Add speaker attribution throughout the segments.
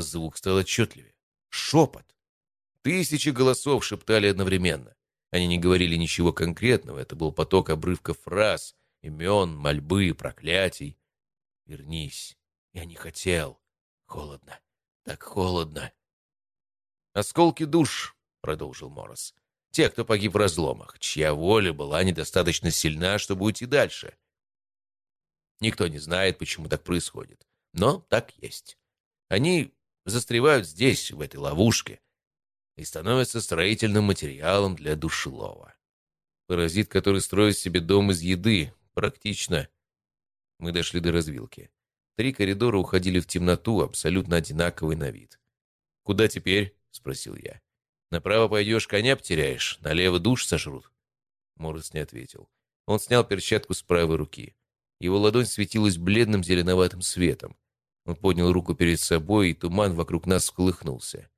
Speaker 1: Звук стал отчетливее. Шепот. Тысячи голосов шептали одновременно. Они не говорили ничего конкретного, это был поток обрывков фраз, имен, мольбы, проклятий. «Вернись, я не хотел. Холодно, так холодно». «Осколки душ», — продолжил Морос. «Те, кто погиб в разломах, чья воля была недостаточно сильна, чтобы уйти дальше. Никто не знает, почему так происходит, но так есть. Они застревают здесь, в этой ловушке, и становятся строительным материалом для душелова. Паразит, который строит себе дом из еды, практично. Мы дошли до развилки. Три коридора уходили в темноту, абсолютно одинаковый на вид. «Куда теперь?» — спросил я. «Направо пойдешь, коня потеряешь, налево душ сожрут». Морос не ответил. Он снял перчатку с правой руки. Его ладонь светилась бледным зеленоватым светом. Он поднял руку перед собой, и туман вокруг нас всколыхнулся.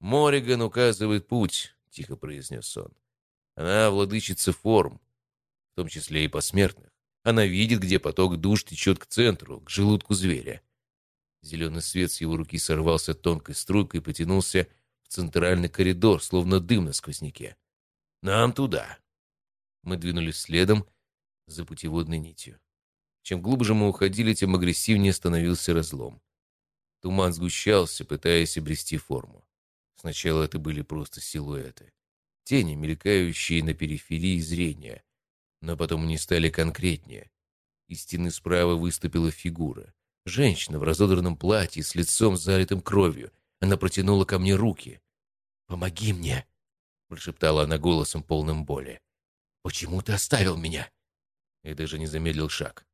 Speaker 1: «Мориган указывает путь», — тихо произнес он. «Она владычица форм, в том числе и посмертных. Она видит, где поток душ течет к центру, к желудку зверя». Зеленый свет с его руки сорвался тонкой струйкой и потянулся в центральный коридор, словно дым на сквозняке. «Нам туда!» Мы двинулись следом за путеводной нитью. Чем глубже мы уходили, тем агрессивнее становился разлом. Туман сгущался, пытаясь обрести форму. Сначала это были просто силуэты. Тени, мелькающие на периферии зрения. Но потом они стали конкретнее. Из стены справа выступила фигура. Женщина в разодранном платье с лицом залитым кровью. Она протянула ко мне руки. «Помоги мне!» — прошептала она голосом полным боли. «Почему ты оставил меня?» И даже не замедлил шаг.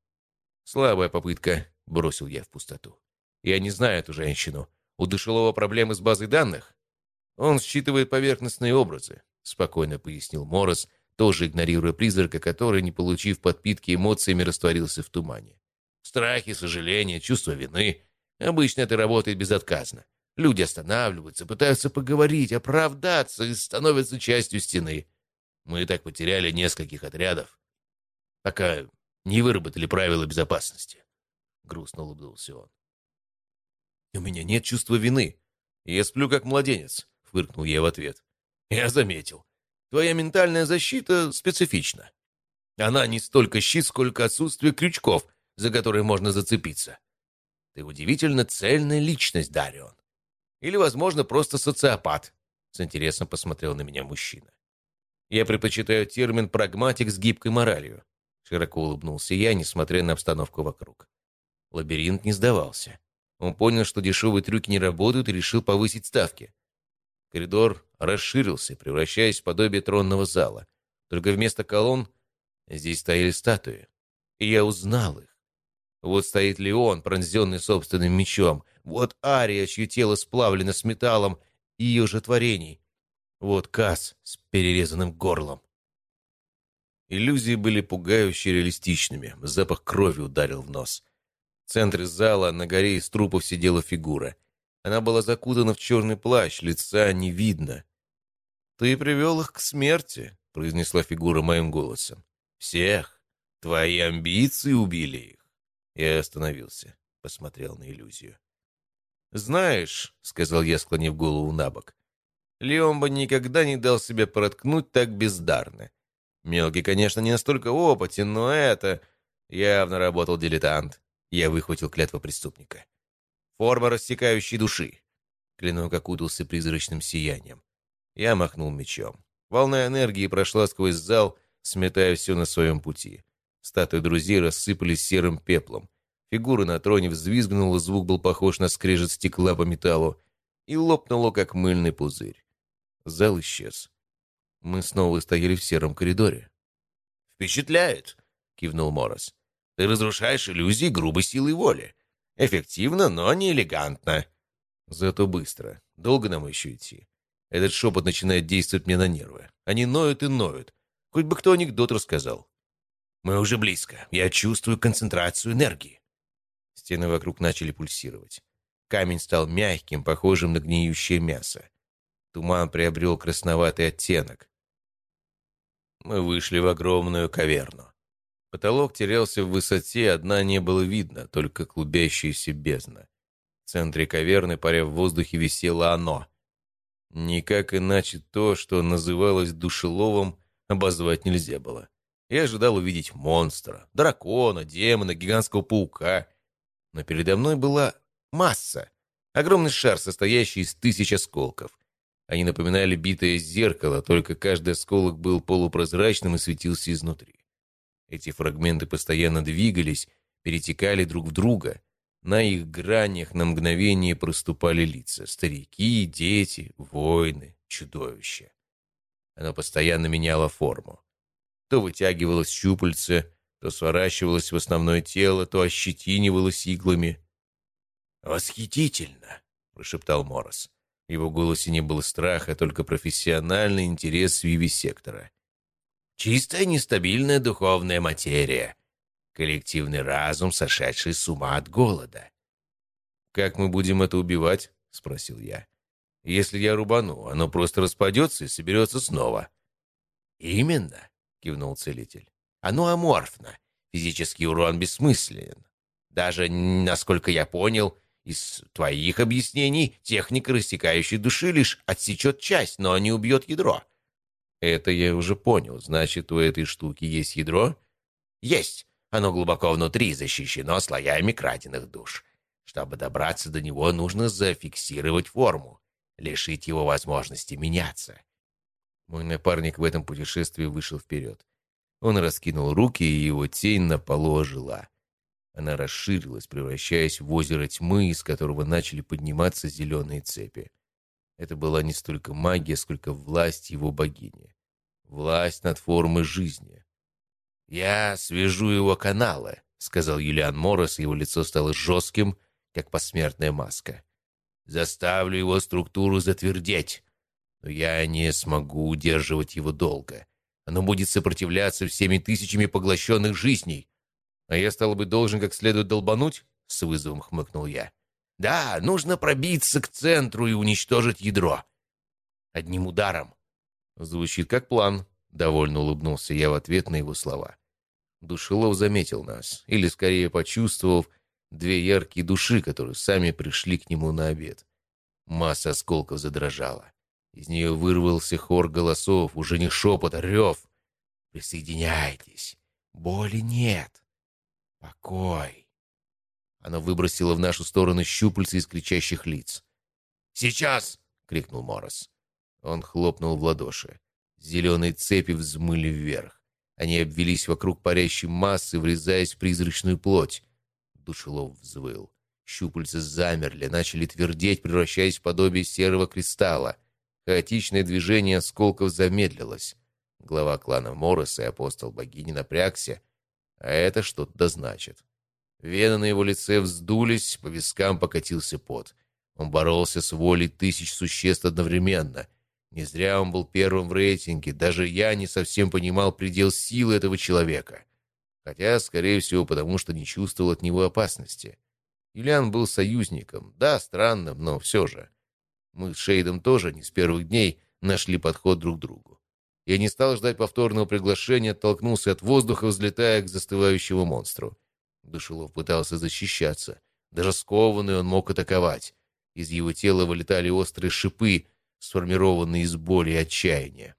Speaker 1: «Слабая попытка», — бросил я в пустоту. «Я не знаю эту женщину. У Дышелова проблемы с базой данных?» «Он считывает поверхностные образы», — спокойно пояснил Морос, тоже игнорируя призрака, который, не получив подпитки эмоциями, растворился в тумане. «Страхи, сожаления, чувство вины. Обычно это работает безотказно. Люди останавливаются, пытаются поговорить, оправдаться и становятся частью стены. Мы так потеряли нескольких отрядов. Пока не выработали правила безопасности. Грустно улыбнулся он. «У меня нет чувства вины. Я сплю как младенец», — фыркнул я в ответ. «Я заметил. Твоя ментальная защита специфична. Она не столько щит, сколько отсутствие крючков, за которые можно зацепиться. Ты удивительно цельная личность, Дарион. Или, возможно, просто социопат», — с интересом посмотрел на меня мужчина. «Я предпочитаю термин «прагматик» с гибкой моралью. Широко улыбнулся я, несмотря на обстановку вокруг. Лабиринт не сдавался. Он понял, что дешевые трюки не работают, и решил повысить ставки. Коридор расширился, превращаясь в подобие тронного зала. Только вместо колонн здесь стояли статуи. И я узнал их. Вот стоит Леон, пронзенный собственным мечом. Вот Ария, чье тело сплавлено с металлом и ее же творений. Вот Кас с перерезанным горлом. Иллюзии были пугающе реалистичными, запах крови ударил в нос. В центре зала на горе из трупов сидела фигура. Она была закутана в черный плащ, лица не видно. «Ты привел их к смерти», — произнесла фигура моим голосом. «Всех. Твои амбиции убили их». Я остановился, посмотрел на иллюзию. «Знаешь», — сказал я, склонив голову на бок, — «Леон бы никогда не дал себя проткнуть так бездарно. Мелкий, конечно, не настолько опытен, но это... Явно работал дилетант. Я выхватил клятву преступника. Форма рассекающей души. Клинок окутался призрачным сиянием. Я махнул мечом. Волна энергии прошла сквозь зал, сметая все на своем пути. Статуи друзей рассыпались серым пеплом. Фигура на троне взвизгнула, звук был похож на скрежет стекла по металлу, и лопнуло, как мыльный пузырь. Зал исчез. Мы снова стояли в сером коридоре. «Впечатляет!» — кивнул Морос. «Ты разрушаешь иллюзии грубой силой воли. Эффективно, но не элегантно. Зато быстро. Долго нам еще идти. Этот шепот начинает действовать мне на нервы. Они ноют и ноют. Хоть бы кто анекдот рассказал. Мы уже близко. Я чувствую концентрацию энергии. Стены вокруг начали пульсировать. Камень стал мягким, похожим на гниющее мясо. Туман приобрел красноватый оттенок. Мы вышли в огромную каверну. Потолок терялся в высоте, одна не было видно, только клубящаяся бездна. В центре каверны, паря в воздухе, висело оно. Никак иначе то, что называлось душеловом, обозвать нельзя было. Я ожидал увидеть монстра, дракона, демона, гигантского паука. Но передо мной была масса. Огромный шар, состоящий из тысяч осколков. Они напоминали битое зеркало, только каждый осколок был полупрозрачным и светился изнутри. Эти фрагменты постоянно двигались, перетекали друг в друга. На их гранях на мгновение проступали лица. Старики, дети, воины, чудовища. Оно постоянно меняло форму. То вытягивалось щупальце, то сворачивалось в основное тело, то ощетинивалось иглами. «Восхитительно!» — прошептал Морос. Его голосе не было страха, только профессиональный интерес вивисектора. «Чистая нестабильная духовная материя. Коллективный разум, сошедший с ума от голода». «Как мы будем это убивать?» — спросил я. «Если я рубану, оно просто распадется и соберется снова». «Именно», — кивнул целитель. «Оно аморфно. Физический урон бессмыслен. Даже, насколько я понял, из твоих объяснений техника рассекающей души лишь отсечет часть, но не убьет ядро». «Это я уже понял. Значит, у этой штуки есть ядро?» «Есть. Оно глубоко внутри, защищено слоями краденных душ. Чтобы добраться до него, нужно зафиксировать форму, лишить его возможности меняться». Мой напарник в этом путешествии вышел вперед. Он раскинул руки, и его тень на полу ожила. Она расширилась, превращаясь в озеро тьмы, из которого начали подниматься зеленые цепи. Это была не столько магия, сколько власть его богини. Власть над формой жизни. «Я свяжу его каналы», — сказал Юлиан Морос, и его лицо стало жестким, как посмертная маска. «Заставлю его структуру затвердеть, но я не смогу удерживать его долго. Оно будет сопротивляться всеми тысячами поглощенных жизней. А я, стал бы, должен как следует долбануть?» — с вызовом хмыкнул я. «Да, нужно пробиться к центру и уничтожить ядро. Одним ударом». «Звучит как план», — довольно улыбнулся я в ответ на его слова. Душелов заметил нас, или скорее почувствовав две яркие души, которые сами пришли к нему на обед. Масса осколков задрожала. Из нее вырвался хор голосов, уже не шепот, а рев. «Присоединяйтесь! Боли нет! Покой. Она выбросила в нашу сторону щупальца из кричащих лиц. «Сейчас!» — крикнул Морос. Он хлопнул в ладоши. Зеленые цепи взмыли вверх. Они обвелись вокруг парящей массы, врезаясь в призрачную плоть. Душелов взвыл. Щупальца замерли, начали твердеть, превращаясь в подобие серого кристалла. Хаотичное движение осколков замедлилось. Глава клана Мороса и апостол богини напрягся, а это что-то значит. Вены на его лице вздулись, по вискам покатился пот. Он боролся с волей тысяч существ одновременно. Не зря он был первым в рейтинге, даже я не совсем понимал предел силы этого человека. Хотя, скорее всего, потому что не чувствовал от него опасности. Юлиан был союзником, да, странным, но все же. Мы с Шейдом тоже не с первых дней нашли подход друг к другу. Я не стал ждать повторного приглашения, оттолкнулся от воздуха, взлетая к застывающему монстру. Душелов пытался защищаться. Даже скованный он мог атаковать. Из его тела вылетали острые шипы, сформированные из боли и отчаяния.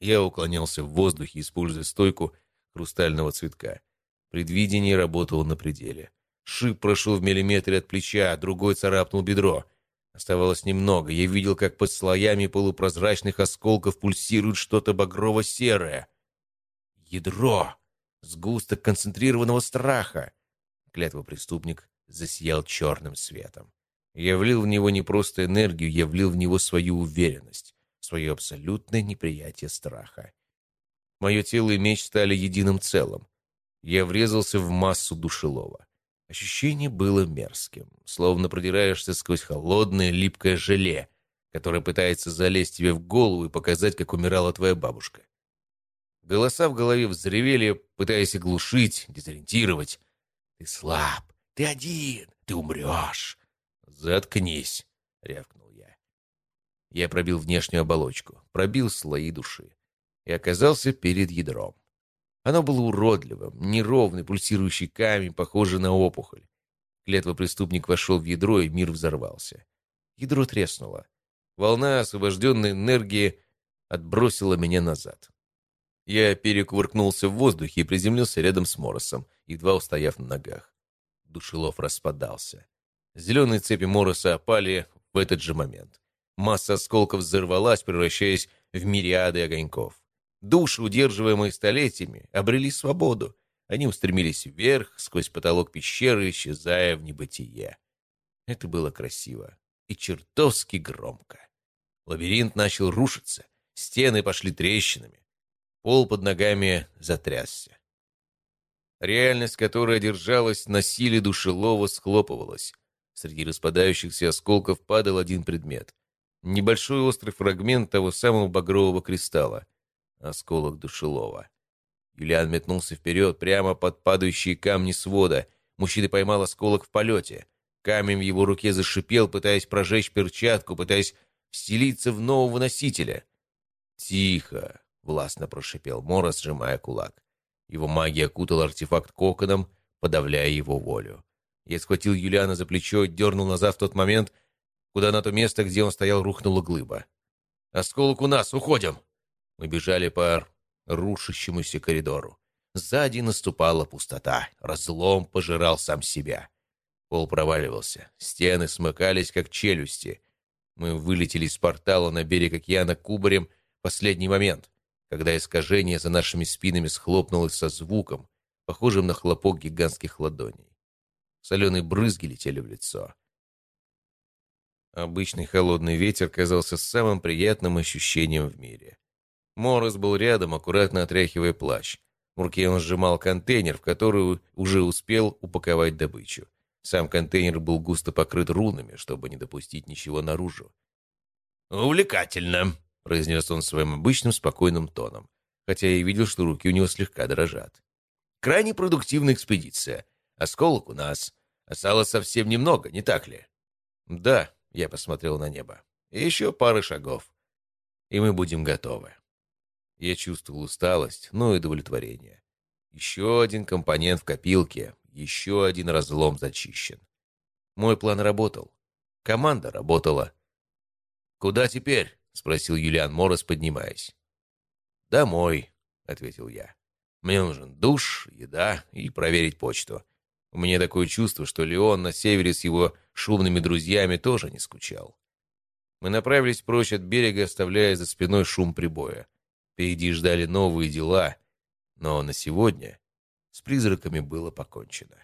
Speaker 1: Я уклонялся в воздухе, используя стойку хрустального цветка. Предвидение работало на пределе. Шип прошел в миллиметре от плеча, другой царапнул бедро. Оставалось немного. Я видел, как под слоями полупрозрачных осколков пульсирует что-то багрово-серое. Ядро! Сгусток концентрированного страха! Клятва преступник засиял черным светом. Я влил в него не просто энергию, я влил в него свою уверенность, свое абсолютное неприятие страха. Мое тело и меч стали единым целым. Я врезался в массу душелова. Ощущение было мерзким, словно продираешься сквозь холодное липкое желе, которое пытается залезть тебе в голову и показать, как умирала твоя бабушка. Голоса в голове взревели, пытаясь оглушить, дезориентировать. «Ты слаб! Ты один! Ты умрешь!» «Заткнись!» — рявкнул я. Я пробил внешнюю оболочку, пробил слои души и оказался перед ядром. Оно было уродливым, неровный, пульсирующий камень, похожий на опухоль. Клетва преступник вошел в ядро, и мир взорвался. Ядро треснуло. Волна освобожденной энергии отбросила меня назад. Я перекувыркнулся в воздухе и приземлился рядом с Моросом, едва устояв на ногах. Душелов распадался. Зеленые цепи Мороса опали в этот же момент. Масса осколков взорвалась, превращаясь в мириады огоньков. Души, удерживаемые столетиями, обрели свободу. Они устремились вверх, сквозь потолок пещеры, исчезая в небытие. Это было красиво и чертовски громко. Лабиринт начал рушиться, стены пошли трещинами, пол под ногами затрясся. Реальность, которая держалась на силе душелова, схлопывалась. Среди распадающихся осколков падал один предмет. Небольшой острый фрагмент того самого багрового кристалла. Осколок душелова. Юлиан метнулся вперед, прямо под падающие камни свода. Мужчина поймал осколок в полете. Камень в его руке зашипел, пытаясь прожечь перчатку, пытаясь вселиться в нового носителя. «Тихо!» — властно прошипел Мора, сжимая кулак. Его магия окутал артефакт коконом, подавляя его волю. Я схватил Юлиана за плечо, дернул назад в тот момент, куда на то место, где он стоял, рухнула глыба. «Осколок у нас! Уходим!» Мы бежали по рушащемуся коридору. Сзади наступала пустота. Разлом пожирал сам себя. Пол проваливался. Стены смыкались, как челюсти. Мы вылетели из портала на берег океана кубарем в последний момент, когда искажение за нашими спинами схлопнулось со звуком, похожим на хлопок гигантских ладоней. Соленые брызги летели в лицо. Обычный холодный ветер казался самым приятным ощущением в мире. Морос был рядом, аккуратно отряхивая плащ. В руке он сжимал контейнер, в который уже успел упаковать добычу. Сам контейнер был густо покрыт рунами, чтобы не допустить ничего наружу. «Увлекательно», — произнес он своим обычным спокойным тоном, хотя я и видел, что руки у него слегка дрожат. «Крайне продуктивная экспедиция. Осколок у нас. Осталось совсем немного, не так ли?» «Да», я посмотрел на небо. Еще пары шагов. И мы будем готовы. Я чувствовал усталость, но и удовлетворение. Еще один компонент в копилке, еще один разлом зачищен. Мой план работал. Команда работала. «Куда теперь?» — спросил Юлиан Морос, поднимаясь. «Домой», — ответил я. «Мне нужен душ, еда и проверить почту. У меня такое чувство, что Леон на севере с его шумными друзьями тоже не скучал. Мы направились прочь от берега, оставляя за спиной шум прибоя. Впереди ждали новые дела, но на сегодня с призраками было покончено.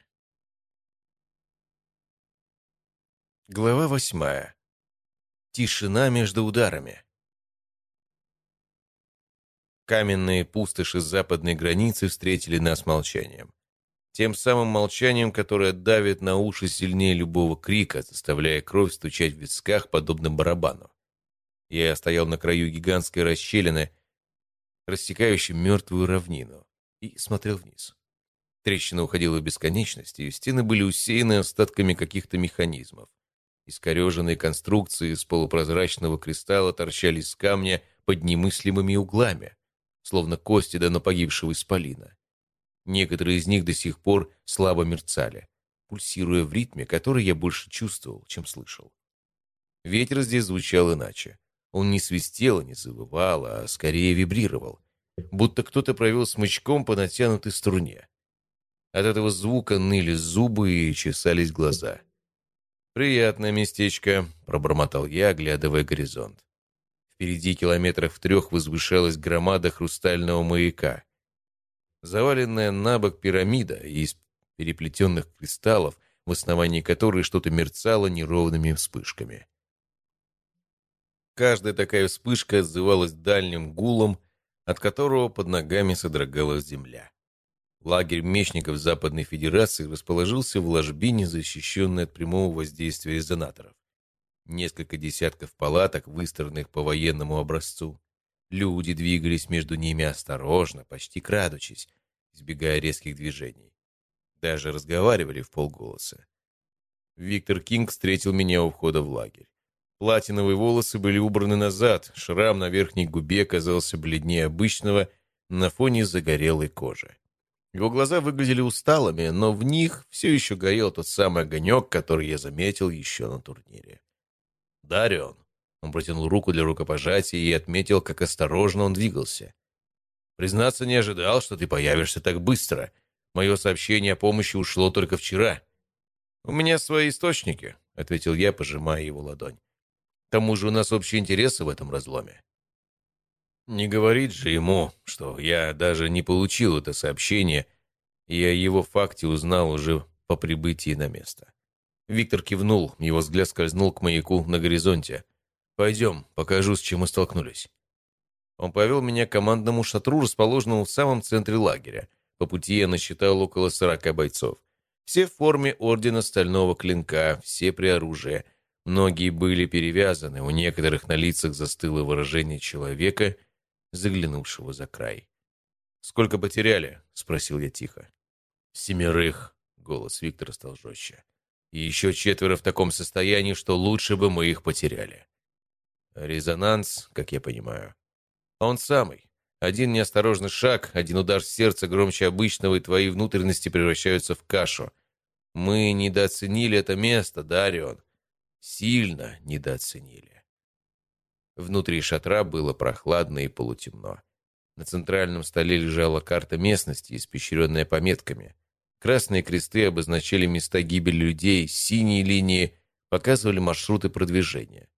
Speaker 1: Глава восьмая. Тишина между ударами. Каменные пустоши западной границы встретили нас молчанием тем самым молчанием, которое давит на уши сильнее любого крика, заставляя кровь стучать в висках, подобно барабану. Я стоял на краю гигантской расщелины, рассекающей мертвую равнину, и смотрел вниз. Трещина уходила в бесконечность, и стены были усеяны остатками каких-то механизмов. Искореженные конструкции из полупрозрачного кристалла торчали из камня под немыслимыми углами, словно кости давно погибшего исполина. Некоторые из них до сих пор слабо мерцали, пульсируя в ритме, который я больше чувствовал, чем слышал. Ветер здесь звучал иначе. Он не свистел не завывал, а скорее вибрировал, будто кто-то провел смычком по натянутой струне. От этого звука ныли зубы и чесались глаза. «Приятное местечко», — пробормотал я, оглядывая горизонт. Впереди километрах в трех возвышалась громада хрустального маяка, заваленная на бок пирамида из переплетенных кристаллов, в основании которой что-то мерцало неровными вспышками. Каждая такая вспышка отзывалась дальним гулом, от которого под ногами содрогалась земля. Лагерь мечников Западной Федерации расположился в ложбине, защищенной от прямого воздействия резонаторов. Несколько десятков палаток, выстроенных по военному образцу. Люди двигались между ними осторожно, почти крадучись, избегая резких движений. Даже разговаривали в полголоса. Виктор Кинг встретил меня у входа в лагерь. Платиновые волосы были убраны назад, шрам на верхней губе казался бледнее обычного на фоне загорелой кожи. Его глаза выглядели усталыми, но в них все еще горел тот самый огонек, который я заметил еще на турнире. «Дарион!» Он протянул руку для рукопожатия и отметил, как осторожно он двигался. «Признаться, не ожидал, что ты появишься так быстро. Мое сообщение о помощи ушло только вчера». «У меня свои источники», — ответил я, пожимая его ладонь. «К тому же у нас общие интересы в этом разломе». Не говорить же ему, что я даже не получил это сообщение, и о его факте узнал уже по прибытии на место. Виктор кивнул, его взгляд скользнул к маяку на горизонте. «Пойдем, покажу, с чем мы столкнулись». Он повел меня к командному шатру, расположенному в самом центре лагеря. По пути я насчитал около сорока бойцов. Все в форме Ордена Стального Клинка, все при оружии. Многие были перевязаны, у некоторых на лицах застыло выражение человека — заглянувшего за край. «Сколько потеряли?» — спросил я тихо. «Семерых», — голос Виктора стал жестче. «И еще четверо в таком состоянии, что лучше бы мы их потеряли». Резонанс, как я понимаю. Он самый. Один неосторожный шаг, один удар сердца громче обычного, и твои внутренности превращаются в кашу. Мы недооценили это место, Дарион. Сильно недооценили. Внутри шатра было прохладно и полутемно. На центральном столе лежала карта местности, испещренная пометками. Красные кресты обозначали места гибели людей, синие линии показывали маршруты продвижения.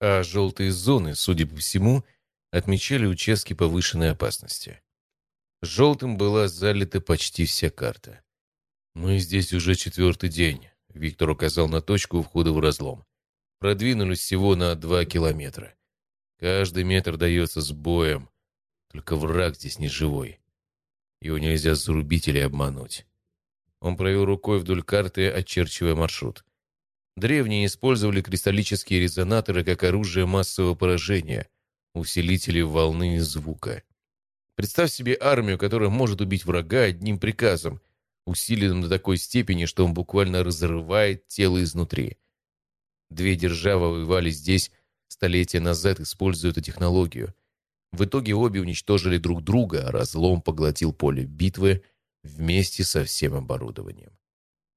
Speaker 1: А желтые зоны, судя по всему, отмечали участки повышенной опасности. Желтым была залита почти вся карта. «Мы здесь уже четвертый день», — Виктор указал на точку входа в разлом продвинулись всего на два километра. Каждый метр дается с боем. Только враг здесь не живой. Его нельзя зарубить или обмануть. Он провел рукой вдоль карты, очерчивая маршрут. Древние использовали кристаллические резонаторы как оружие массового поражения, усилители волны и звука. Представь себе армию, которая может убить врага одним приказом, усиленным до такой степени, что он буквально разрывает тело изнутри. Две державы воевали здесь столетия назад, используя эту технологию. В итоге обе уничтожили друг друга, а разлом поглотил поле битвы вместе со всем оборудованием.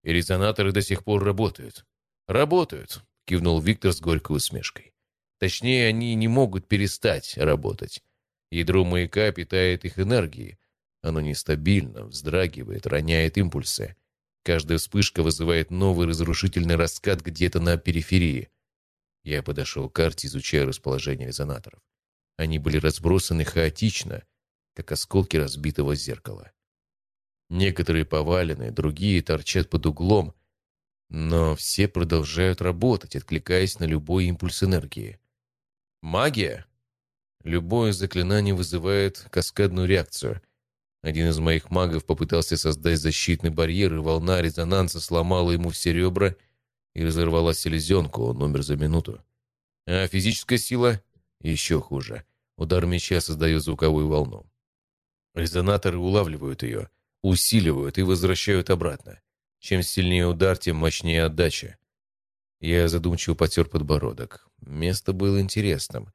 Speaker 1: И резонаторы до сих пор работают. «Работают», — кивнул Виктор с горькой усмешкой. «Точнее, они не могут перестать работать. Ядро маяка питает их энергией. Оно нестабильно, вздрагивает, роняет импульсы. Каждая вспышка вызывает новый разрушительный раскат где-то на периферии. Я подошел к карте, изучая расположение резонаторов. Они были разбросаны хаотично, как осколки разбитого зеркала. Некоторые повалены, другие торчат под углом, но все продолжают работать, откликаясь на любой импульс энергии. Магия? Любое заклинание вызывает каскадную реакцию. Один из моих магов попытался создать защитный барьер, и волна резонанса сломала ему все ребра и разорвала селезенку, он умер за минуту. А физическая сила еще хуже. Удар меча создает звуковую волну. Резонаторы улавливают ее, усиливают и возвращают обратно. Чем сильнее удар, тем мощнее отдача. Я задумчиво потер подбородок. Место было интересным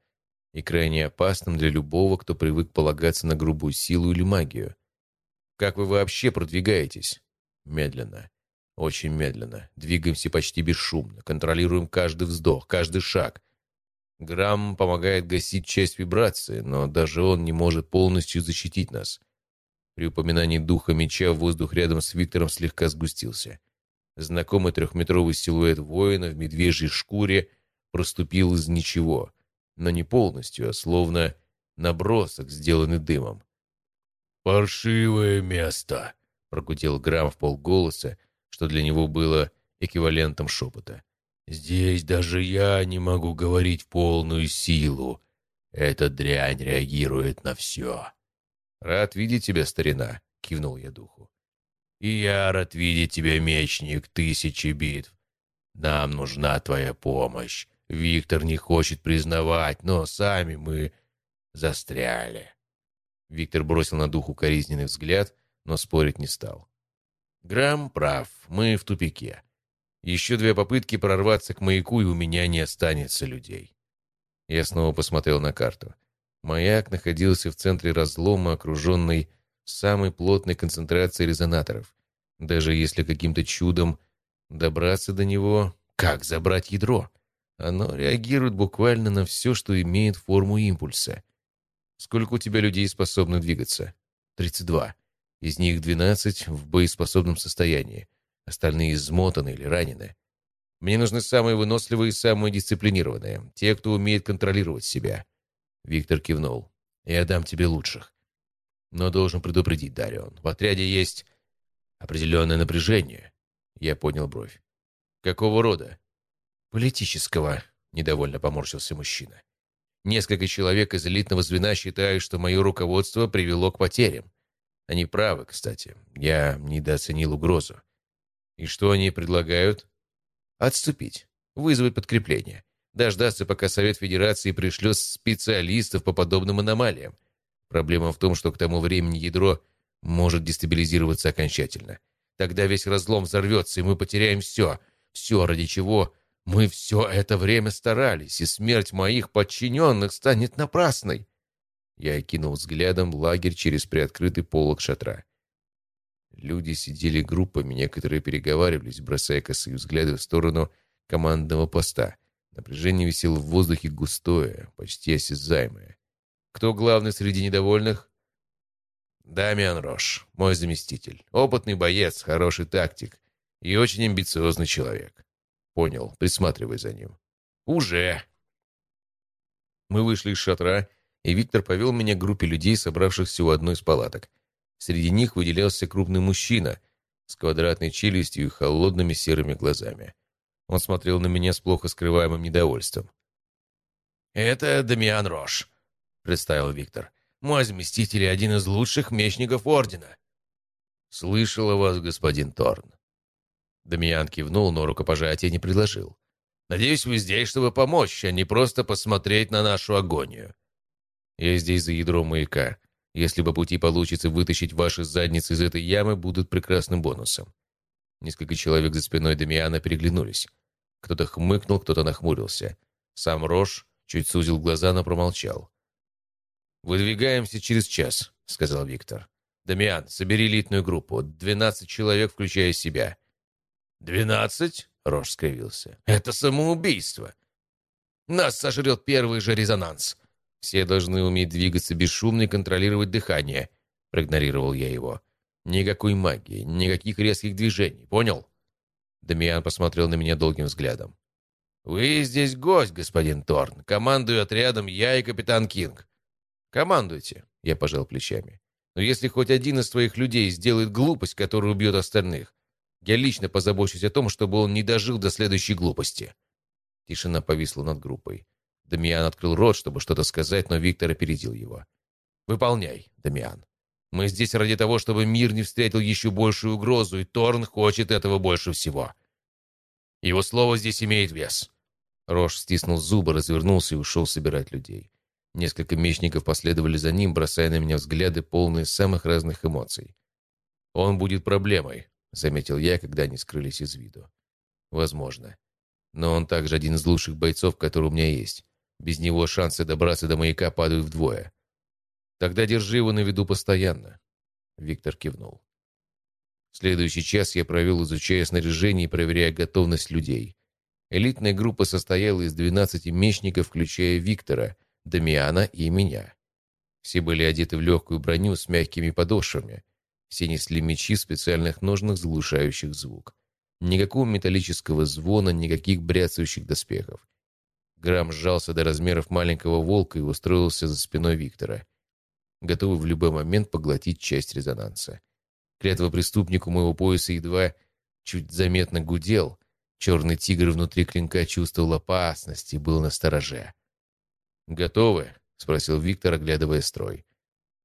Speaker 1: и крайне опасным для любого, кто привык полагаться на грубую силу или магию. «Как вы вообще продвигаетесь?» «Медленно. Очень медленно. Двигаемся почти бесшумно. Контролируем каждый вздох, каждый шаг. Грамм помогает гасить часть вибрации, но даже он не может полностью защитить нас». При упоминании духа меча воздух рядом с Виктором слегка сгустился. Знакомый трехметровый силуэт воина в медвежьей шкуре проступил из ничего — но не полностью, а словно набросок, сделанный дымом. «Паршивое место!» — прогудел Грамм в полголоса, что для него было эквивалентом шепота. «Здесь даже я не могу говорить в полную силу. Эта дрянь реагирует на все». «Рад видеть тебя, старина», — кивнул я духу. «И я рад видеть тебя, мечник, тысячи битв. Нам нужна твоя помощь. Виктор не хочет признавать, но сами мы застряли. Виктор бросил на духу коризненный взгляд, но спорить не стал. Грамм прав, мы в тупике. Еще две попытки прорваться к маяку, и у меня не останется людей. Я снова посмотрел на карту. Маяк находился в центре разлома, окруженный самой плотной концентрацией резонаторов. Даже если каким-то чудом добраться до него, как забрать ядро? Оно реагирует буквально на все, что имеет форму импульса. Сколько у тебя людей способны двигаться? 32. Из них 12 в боеспособном состоянии. Остальные измотаны или ранены. Мне нужны самые выносливые и самые дисциплинированные. Те, кто умеет контролировать себя. Виктор кивнул. Я дам тебе лучших. Но должен предупредить, Дарион. В отряде есть определенное напряжение. Я поднял бровь. Какого рода? Политического, недовольно поморщился мужчина. Несколько человек из элитного звена считают, что мое руководство привело к потерям. Они правы, кстати. Я недооценил угрозу. И что они предлагают? Отступить. Вызвать подкрепление. Дождаться, пока Совет Федерации пришлет специалистов по подобным аномалиям. Проблема в том, что к тому времени ядро может дестабилизироваться окончательно. Тогда весь разлом взорвется, и мы потеряем все. Все, ради чего мы все это время старались, и смерть моих подчиненных станет напрасной. Я окинул взглядом лагерь через приоткрытый полог шатра. Люди сидели группами, некоторые переговаривались, бросая косые взгляды в сторону командного поста. Напряжение висело в воздухе густое, почти осязаемое. Кто главный среди недовольных? Дамиан Рош, мой заместитель. Опытный боец, хороший тактик и очень амбициозный человек. Понял, присматривай за ним. Уже. Мы вышли из шатра, и Виктор повел меня к группе людей, собравшихся у одной из палаток. Среди них выделялся крупный мужчина с квадратной челюстью и холодными серыми глазами. Он смотрел на меня с плохо скрываемым недовольством. «Это Дамиан Рош», — представил Виктор. Мой заместитель и один из лучших мечников Ордена». «Слышал о вас, господин Торн». Дамиан кивнул, но рукопожатия не предложил. «Надеюсь, вы здесь, чтобы помочь, а не просто посмотреть на нашу агонию. Я здесь за ядром маяка. Если по пути получится вытащить ваши задницы из этой ямы, будут прекрасным бонусом». Несколько человек за спиной Дамиана переглянулись. Кто-то хмыкнул, кто-то нахмурился. Сам Рош чуть сузил глаза, но промолчал. «Выдвигаемся через час», — сказал Виктор. «Дамиан, собери элитную группу. Двенадцать человек, включая себя». «Двенадцать?» — Рош скривился. «Это самоубийство. Нас сожрет первый же резонанс. Все должны уметь двигаться бесшумно и контролировать дыхание», — проигнорировал я его. «Никакой магии, никаких резких движений. Понял?» Дамиан посмотрел на меня долгим взглядом. «Вы здесь гость, господин Торн. Командую отрядом я и капитан Кинг. «Командуйте», — я пожал плечами. «Но если хоть один из твоих людей сделает глупость, которая убьет остальных, я лично позабочусь о том, чтобы он не дожил до следующей глупости». Тишина повисла над группой. Дамиан открыл рот, чтобы что-то сказать, но Виктор опередил его. «Выполняй, Дамиан. Мы здесь ради того, чтобы мир не встретил еще большую угрозу, и Торн хочет этого больше всего. Его слово здесь имеет вес». Рош стиснул зубы, развернулся и ушел собирать людей. Несколько мечников последовали за ним, бросая на меня взгляды, полные самых разных эмоций. «Он будет проблемой», — заметил я, когда они скрылись из виду. «Возможно. Но он также один из лучших бойцов, который у меня есть. Без него шансы добраться до маяка падают вдвое. Тогда держи его на виду постоянно». Виктор кивнул. Следующий час я провел, изучая снаряжение и проверяя готовность людей. Элитная группа состояла из 12 мечников, включая Виктора — Дамиана и меня. Все были одеты в легкую броню с мягкими подошвами. Все несли мечи в специальных ножнах, заглушающих звук. Никакого металлического звона, никаких бряцающих доспехов. Грамм сжался до размеров маленького волка и устроился за спиной Виктора, готовый в любой момент поглотить часть резонанса. Клятва преступнику моего пояса едва чуть заметно гудел. Черный тигр внутри клинка чувствовал опасность и был на стороже. «Готовы?» — спросил Виктор, оглядывая строй.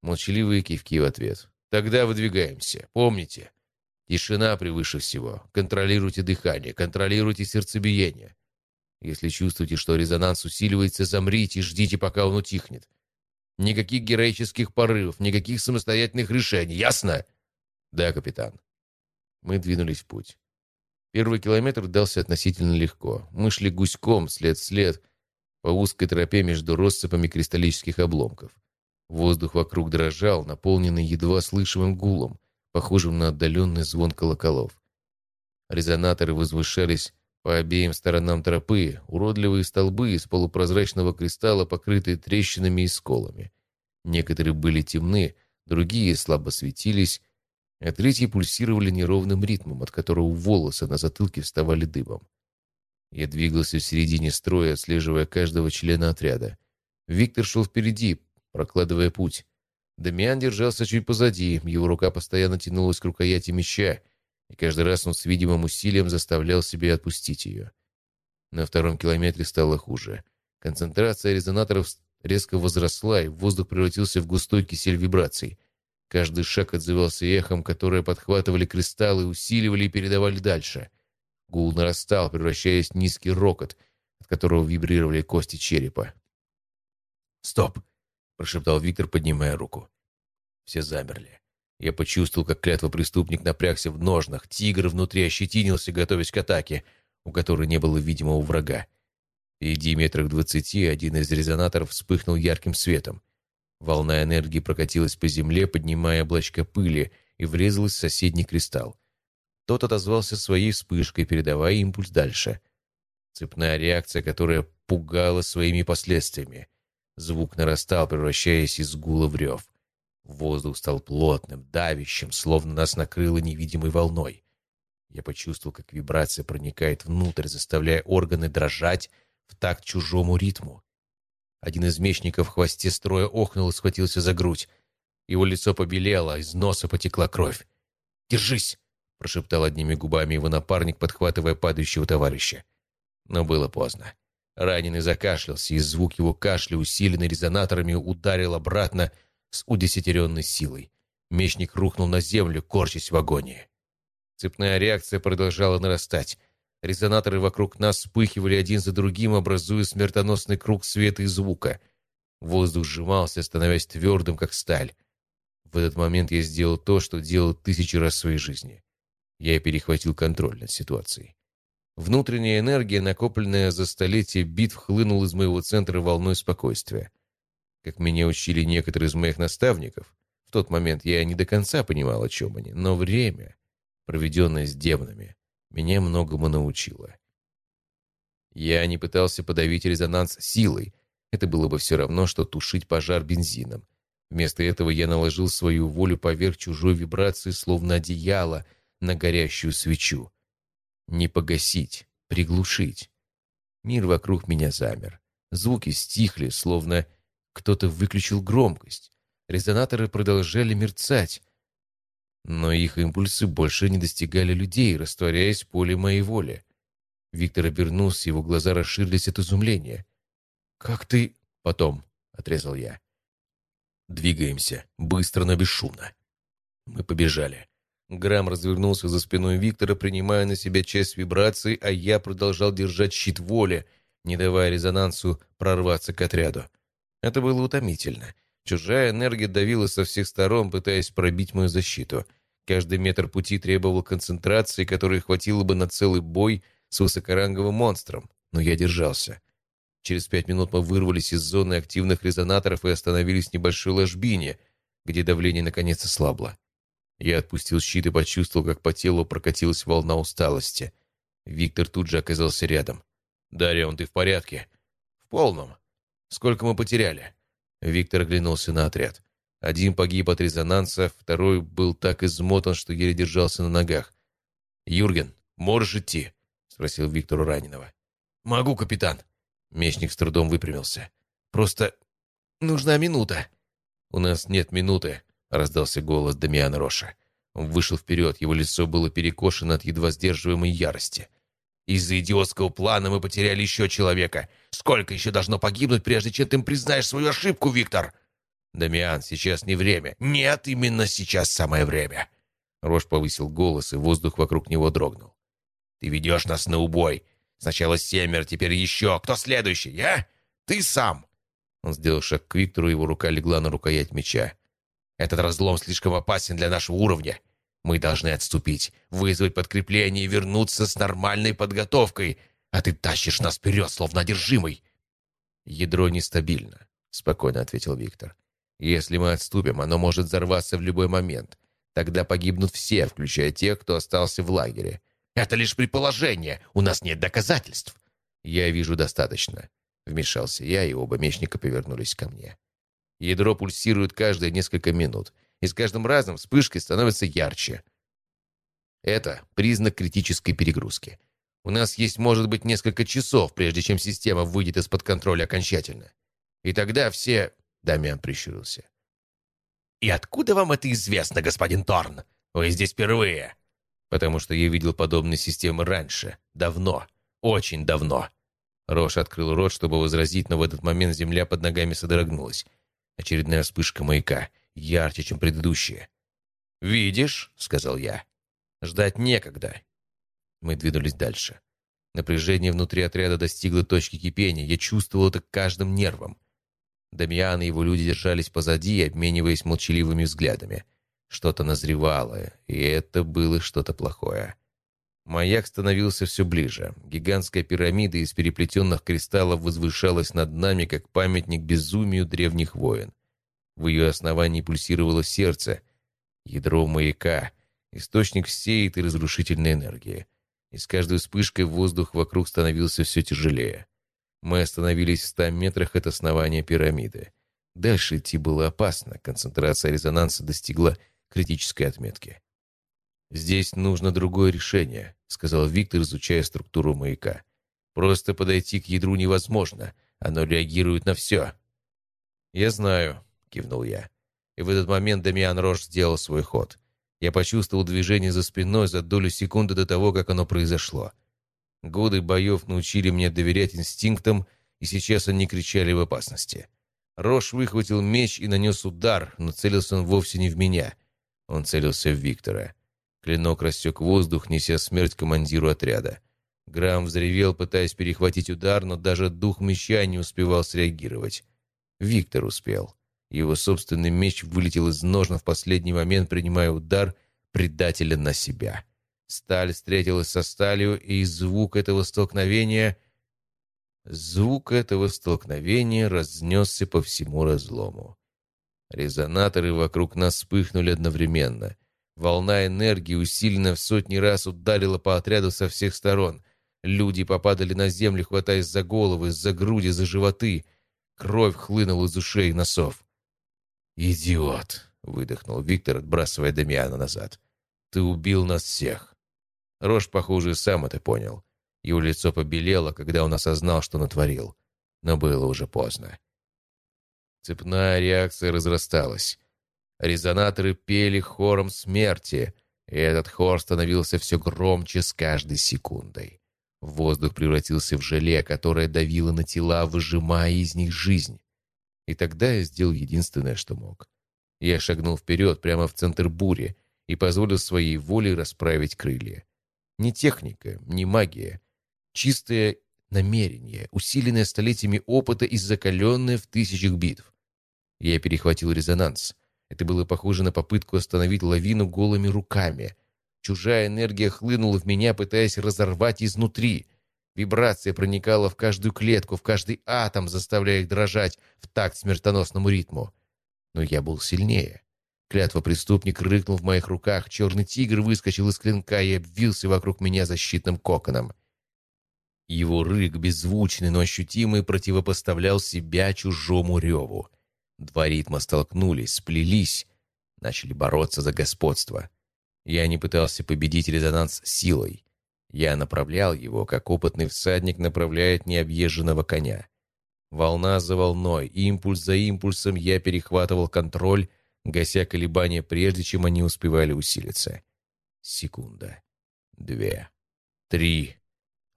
Speaker 1: Молчаливые кивки в ответ. «Тогда выдвигаемся. Помните, тишина превыше всего. Контролируйте дыхание, контролируйте сердцебиение. Если чувствуете, что резонанс усиливается, замрите, ждите, пока он утихнет. Никаких героических порывов, никаких самостоятельных решений. Ясно?» «Да, капитан». Мы двинулись в путь. Первый километр дался относительно легко. Мы шли гуськом, след в след, по узкой тропе между россыпами кристаллических обломков. Воздух вокруг дрожал, наполненный едва слышимым гулом, похожим на отдаленный звон колоколов. Резонаторы возвышались по обеим сторонам тропы, уродливые столбы из полупрозрачного кристалла, покрытые трещинами и сколами. Некоторые были темны, другие слабо светились, а третьи пульсировали неровным ритмом, от которого волосы на затылке вставали дыбом. Я двигался в середине строя, отслеживая каждого члена отряда. Виктор шел впереди, прокладывая путь. Дамиан держался чуть позади, его рука постоянно тянулась к рукояти меча, и каждый раз он с видимым усилием заставлял себя отпустить ее. На втором километре стало хуже. Концентрация резонаторов резко возросла, и воздух превратился в густой кисель вибраций. Каждый шаг отзывался эхом, которое подхватывали кристаллы, усиливали и передавали дальше. Гул нарастал, превращаясь в низкий рокот, от которого вибрировали кости черепа. «Стоп!» — прошептал Виктор, поднимая руку. Все замерли. Я почувствовал, как клятва преступник напрягся в ножнах. Тигр внутри ощетинился, готовясь к атаке, у которой не было видимого врага. Впереди метрах двадцати один из резонаторов вспыхнул ярким светом. Волна энергии прокатилась по земле, поднимая облачко пыли, и врезалась в соседний кристалл. Тот отозвался своей вспышкой, передавая импульс дальше. Цепная реакция, которая пугала своими последствиями. Звук нарастал, превращаясь из гула в рев. Воздух стал плотным, давящим, словно нас накрыло невидимой волной. Я почувствовал, как вибрация проникает внутрь, заставляя органы дрожать в такт чужому ритму. Один из мечников в хвосте строя охнул и схватился за грудь. Его лицо побелело, из носа потекла кровь. «Держись!» — прошептал одними губами его напарник, подхватывая падающего товарища. Но было поздно. Раненый закашлялся, и звук его кашля, усиленный резонаторами, ударил обратно с удесятеренной силой. Мечник рухнул на землю, корчась в агонии. Цепная реакция продолжала нарастать. Резонаторы вокруг нас вспыхивали один за другим, образуя смертоносный круг света и звука. Воздух сжимался, становясь твердым, как сталь. В этот момент я сделал то, что делал тысячи раз в своей жизни. Я перехватил контроль над ситуацией. Внутренняя энергия, накопленная за столетия битв, хлынула из моего центра волной спокойствия. Как меня учили некоторые из моих наставников, в тот момент я не до конца понимал, о чем они, но время, проведенное с демонами, меня многому научило. Я не пытался подавить резонанс силой, это было бы все равно, что тушить пожар бензином. Вместо этого я наложил свою волю поверх чужой вибрации, словно одеяло, на горящую свечу. Не погасить, приглушить. Мир вокруг меня замер. Звуки стихли, словно кто-то выключил громкость. Резонаторы продолжали мерцать. Но их импульсы больше не достигали людей, растворяясь в поле моей воли. Виктор обернулся, его глаза расширились от изумления. «Как ты...» «Потом», — отрезал я. «Двигаемся. Быстро, но бесшумно». Мы побежали. Грамм развернулся за спиной Виктора, принимая на себя часть вибраций, а я продолжал держать щит воли, не давая резонансу прорваться к отряду. Это было утомительно. Чужая энергия давила со всех сторон, пытаясь пробить мою защиту. Каждый метр пути требовал концентрации, которой хватило бы на целый бой с высокоранговым монстром. Но я держался. Через пять минут мы вырвались из зоны активных резонаторов и остановились в небольшой ложбине, где давление наконец ослабло. Я отпустил щит и почувствовал, как по телу прокатилась волна усталости. Виктор тут же оказался рядом. «Дарья, он ты в порядке?» «В полном. Сколько мы потеряли?» Виктор оглянулся на отряд. Один погиб от резонанса, второй был так измотан, что еле держался на ногах. «Юрген, можешь идти?» — спросил Виктор у раненого. «Могу, капитан». Мечник с трудом выпрямился. «Просто нужна минута». «У нас нет минуты», — раздался голос Дамиана Роша. Он вышел вперед, его лицо было перекошено от едва сдерживаемой ярости. Из-за идиотского плана мы потеряли еще человека. Сколько еще должно погибнуть, прежде чем ты признаешь свою ошибку, Виктор? Дамиан, сейчас не время. Нет, именно сейчас самое время. Рош повысил голос, и воздух вокруг него дрогнул. Ты ведешь нас на убой. Сначала семер, теперь еще. Кто следующий, я? Ты сам. Он сделал шаг к Виктору, его рука легла на рукоять меча. Этот разлом слишком опасен для нашего уровня. Мы должны отступить, вызвать подкрепление и вернуться с нормальной подготовкой, а ты тащишь нас вперед, словно одержимый». «Ядро нестабильно», — спокойно ответил Виктор. Если мы отступим, оно может взорваться в любой момент. Тогда погибнут все, включая тех, кто остался в лагере.
Speaker 2: Это лишь предположение, у нас нет доказательств.
Speaker 1: Я вижу достаточно. Вмешался я, и оба мечника повернулись ко мне. Ядро пульсирует каждые несколько минут, и с каждым разом вспышкой становится ярче. Это признак критической перегрузки. У нас есть, может быть, несколько часов, прежде чем система выйдет из-под контроля окончательно. И тогда все...» Дамиан прищурился.
Speaker 2: «И откуда вам это известно, господин Торн? Вы здесь впервые?»
Speaker 1: «Потому что я видел подобные системы раньше. Давно. Очень давно». Рош открыл рот, чтобы возразить, но в этот момент земля под ногами содрогнулась. Очередная вспышка маяка, ярче, чем предыдущая. «Видишь?» — сказал я. «Ждать некогда». Мы двинулись дальше. Напряжение внутри отряда достигло точки кипения. Я чувствовал это каждым нервом. Дамьян и его люди держались позади, обмениваясь молчаливыми взглядами. Что-то назревало, и это было что-то плохое. Маяк становился все ближе. Гигантская пирамида из переплетенных кристаллов возвышалась над нами, как памятник безумию древних воин. В ее основании пульсировало сердце, ядро маяка, источник всей этой разрушительной энергии. И с каждой вспышкой воздух вокруг становился все тяжелее. Мы остановились в ста метрах от основания пирамиды. Дальше идти было опасно, концентрация резонанса достигла критической отметки. «Здесь нужно другое решение», — сказал Виктор, изучая структуру маяка. «Просто подойти к ядру невозможно. Оно реагирует на все». «Я знаю», — кивнул я. И в этот момент Дамиан Рош сделал свой ход. Я почувствовал движение за спиной за долю секунды до того, как оно произошло. Годы боев научили меня доверять инстинктам, и сейчас они кричали в опасности. Рош выхватил меч и нанес удар, но целился он вовсе не в меня. Он целился в Виктора. Клинок рассек воздух, неся смерть командиру отряда. Грамм взревел, пытаясь перехватить удар, но даже дух меча не успевал среагировать. Виктор успел. Его собственный меч вылетел из ножна в последний момент, принимая удар предателя на себя. Сталь встретилась со сталью, и звук этого столкновения... Звук этого столкновения разнесся по всему разлому. Резонаторы вокруг нас вспыхнули одновременно — Волна энергии, усиленно в сотни раз ударила по отряду со всех сторон. Люди попадали на землю, хватаясь за головы, за груди, за животы. Кровь хлынула из ушей и носов. «Идиот!» — выдохнул Виктор, отбрасывая Дамиана назад. «Ты убил нас всех!» Рош, похоже, сам это понял. Его лицо побелело, когда он осознал, что натворил. Но было уже поздно. Цепная реакция разрасталась. Резонаторы пели хором смерти, и этот хор становился все громче с каждой секундой. Воздух превратился в желе, которое давило на тела, выжимая из них жизнь. И тогда я сделал единственное, что мог. Я шагнул вперед, прямо в центр бури, и позволил своей воле расправить крылья. Не техника, не магия. Чистое намерение, усиленное столетиями опыта и закаленное в тысячах битв. Я перехватил резонанс — это было похоже на попытку остановить лавину голыми руками. Чужая энергия хлынула в меня, пытаясь разорвать изнутри. Вибрация проникала в каждую клетку, в каждый атом, заставляя их дрожать в такт смертоносному ритму. Но я был сильнее. Клятва преступник рыкнул в моих руках, черный тигр выскочил из клинка и обвился вокруг меня защитным коконом. Его рык, беззвучный, но ощутимый, противопоставлял себя чужому реву. Два ритма столкнулись, сплелись, начали бороться за господство. Я не пытался победить резонанс силой. Я направлял его, как опытный всадник направляет необъезженного коня. Волна за волной, импульс за импульсом я перехватывал контроль, гася колебания, прежде чем они успевали усилиться. Секунда. Две. Три.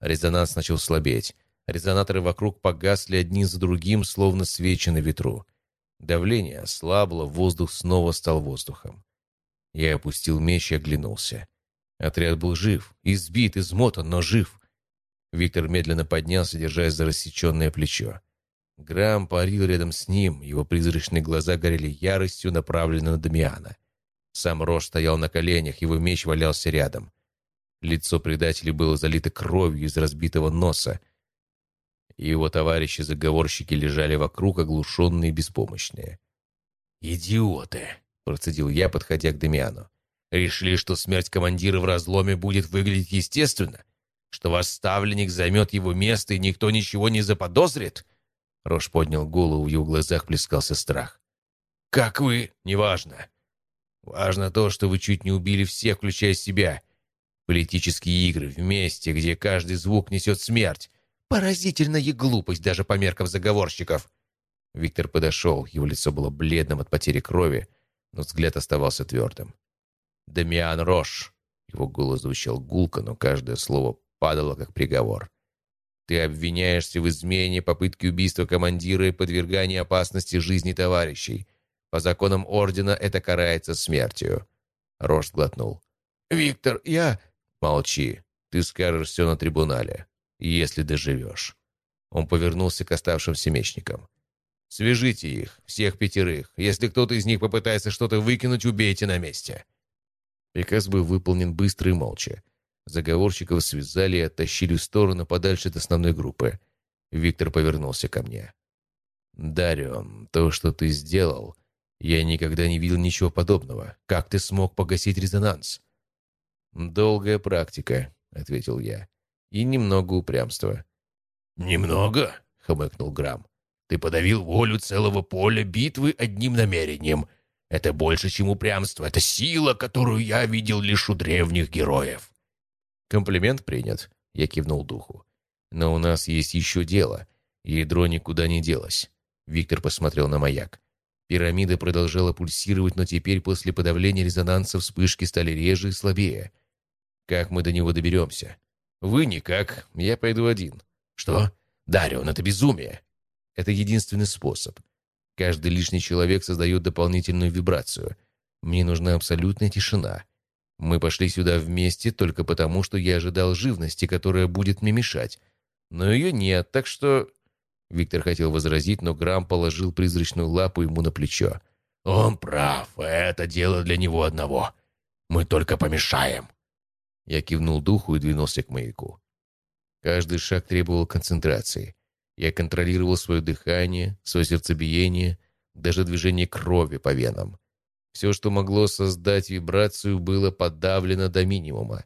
Speaker 1: Резонанс начал слабеть. Резонаторы вокруг погасли одни за другим, словно свечи на ветру. Давление ослабло, воздух снова стал воздухом. Я опустил меч и оглянулся. Отряд был жив, избит, измотан, но жив. Виктор медленно поднялся, держась за рассеченное плечо. Грамм парил рядом с ним, его призрачные глаза горели яростью, направленной на Дамиана. Сам Рош стоял на коленях, его меч валялся рядом. Лицо предателя было залито кровью из разбитого носа, и его товарищи-заговорщики лежали вокруг, оглушенные и беспомощные.
Speaker 2: «Идиоты!» — процедил я, подходя к Демиану. «Решили, что смерть командира в разломе будет выглядеть естественно? Что восставленник займет его место, и никто ничего не заподозрит?» Рош поднял голову, в его глазах плескался страх. «Как вы? Неважно. Важно то, что вы чуть не убили всех, включая себя. Политические игры в месте, где каждый звук несет смерть. Поразительная глупость даже по меркам заговорщиков». Виктор подошел, его лицо было бледным от потери крови, но взгляд оставался твердым. «Дамиан Рош!» Его голос звучал гулко, но каждое слово падало как приговор. Ты обвиняешься в измене, попытке убийства командира и подвергании опасности жизни товарищей. По законам Ордена это карается смертью». Рош глотнул. «Виктор, я...» «Молчи. Ты скажешь все на трибунале, если доживешь». Он повернулся к оставшимся мечникам. «Свяжите их, всех пятерых. Если кто-то из них попытается что-то выкинуть, убейте на месте». Приказ был выполнен быстро и молча. Заговорщиков связали и оттащили в сторону подальше от основной группы. Виктор повернулся ко мне. «Дарио, то, что ты сделал, я никогда не видел ничего подобного. Как ты смог погасить резонанс?» «Долгая практика», — ответил я. «И немного упрямства». «Немного?» — хмыкнул Грамм. «Ты подавил волю целого поля битвы одним намерением. Это больше, чем упрямство. Это сила, которую я видел лишь у древних героев».
Speaker 1: «Комплимент принят», — я кивнул духу. «Но у нас есть еще дело. Ядро никуда не делось». Виктор посмотрел на маяк. Пирамида продолжала пульсировать, но теперь после подавления резонанса вспышки стали реже и слабее. «Как мы до него доберемся?» «Вы никак. Я пойду один».
Speaker 2: «Что? Дарион, это безумие!»
Speaker 1: «Это единственный способ. Каждый лишний человек создает дополнительную вибрацию. Мне нужна абсолютная тишина. Мы пошли сюда вместе только потому, что я ожидал живности, которая будет мне мешать. Но ее нет, так что...» Виктор хотел возразить, но Грамм положил призрачную лапу ему на плечо.
Speaker 2: «Он прав, это дело для него одного. Мы только помешаем».
Speaker 1: Я кивнул духу и двинулся к маяку. Каждый шаг требовал концентрации. Я контролировал свое дыхание, свое сердцебиение, даже движение крови по венам. Все, что могло создать вибрацию, было подавлено до минимума.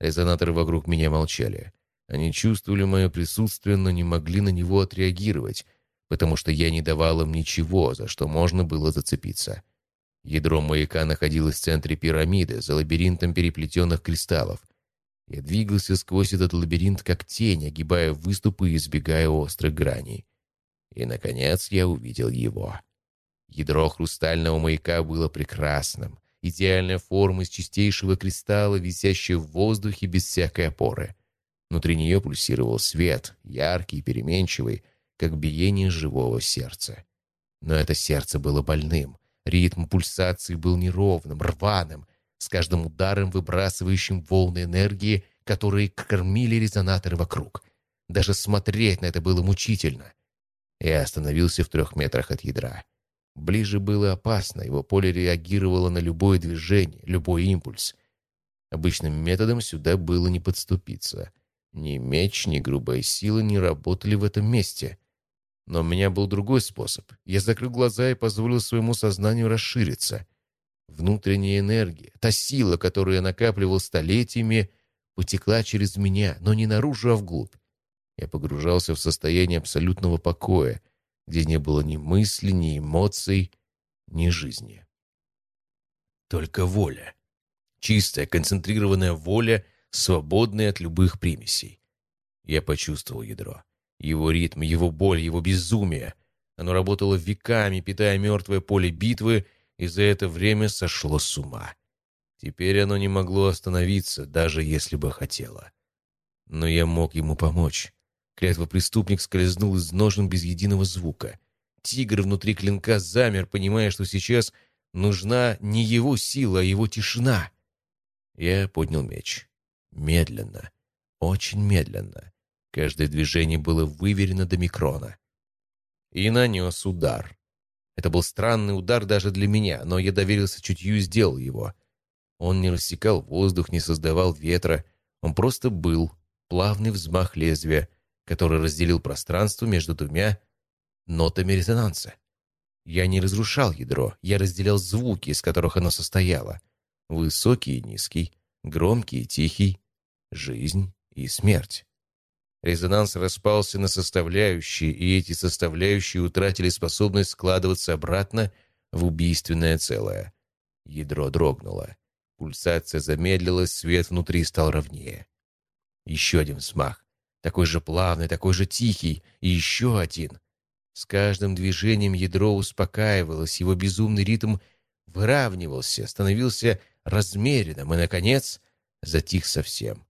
Speaker 1: Резонаторы вокруг меня молчали. Они чувствовали мое присутствие, но не могли на него отреагировать, потому что я не давал им ничего, за что можно было зацепиться. Ядро маяка находилось в центре пирамиды, за лабиринтом переплетенных кристаллов. Я двигался сквозь этот лабиринт как тень, огибая выступы и избегая острых граней. И, наконец, я увидел его. Ядро хрустального маяка было прекрасным. Идеальная форма из чистейшего кристалла, висящая в воздухе без всякой опоры. Внутри нее пульсировал свет, яркий и переменчивый, как биение живого сердца. Но это сердце было больным. Ритм пульсации был неровным, рваным, с каждым ударом выбрасывающим волны энергии, которые кормили резонаторы вокруг. Даже смотреть на это было мучительно. Я остановился в трех метрах от ядра. Ближе было опасно, его поле реагировало на любое движение, любой импульс. Обычным методом сюда было не подступиться. Ни меч, ни грубая сила не работали в этом месте. Но у меня был другой способ. Я закрыл глаза и позволил своему сознанию расшириться. Внутренняя энергия, та сила, которую я накапливал столетиями, потекла через меня, но не наружу, а вглубь. Я погружался в состояние абсолютного покоя, где не было ни мысли, ни эмоций, ни жизни. Только воля. Чистая, концентрированная воля, свободная от любых примесей. Я почувствовал ядро. Его ритм, его боль, его безумие. Оно работало веками, питая мертвое поле битвы, и за это время сошло с ума. Теперь оно не могло остановиться, даже если бы хотело. Но я мог ему помочь. Клятва-преступник скользнул из ножен без единого звука. Тигр внутри клинка замер, понимая, что сейчас нужна не его сила, а его тишина. Я поднял меч. Медленно. Очень медленно. Каждое движение было выверено до микрона. И нанес удар. Это был странный удар даже для меня, но я доверился чутью и сделал его. Он не рассекал воздух, не создавал ветра. Он просто был. Плавный взмах лезвия, который разделил пространство между двумя нотами резонанса.
Speaker 2: Я не разрушал ядро, я разделял звуки, из которых оно состояло. Высокий и низкий, громкий и тихий, жизнь и смерть. Резонанс распался на составляющие, и эти составляющие утратили способность складываться обратно в убийственное целое. Ядро дрогнуло. Пульсация замедлилась, свет внутри стал ровнее. Еще один взмах. Такой же плавный, такой же тихий. И еще один. С каждым движением ядро успокаивалось, его безумный ритм выравнивался, становился размеренным и, наконец, затих совсем.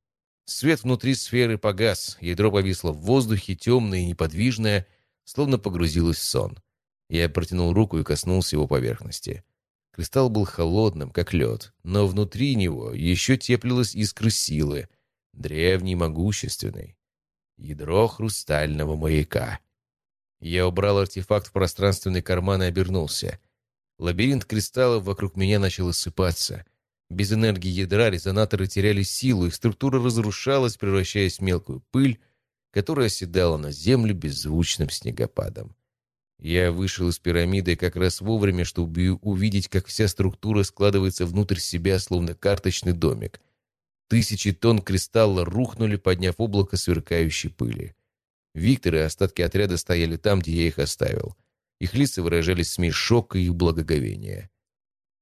Speaker 2: Свет внутри сферы погас, ядро повисло в воздухе, темное и неподвижное, словно погрузилось в сон. Я протянул руку и коснулся его поверхности. Кристалл был холодным, как лед, но внутри него еще теплилась искра силы, древний, могущественный. Ядро хрустального маяка. Я убрал артефакт в пространственный карман и обернулся. Лабиринт кристаллов вокруг меня начал осыпаться. Без энергии ядра резонаторы теряли силу, их структура разрушалась, превращаясь в мелкую пыль, которая оседала на землю беззвучным снегопадом. Я вышел из пирамиды как раз вовремя, чтобы увидеть, как вся структура складывается внутрь себя, словно карточный домик. Тысячи тонн кристалла рухнули, подняв облако сверкающей пыли. Виктор и остатки отряда стояли там, где я их оставил. Их лица выражали смесь шока и благоговения.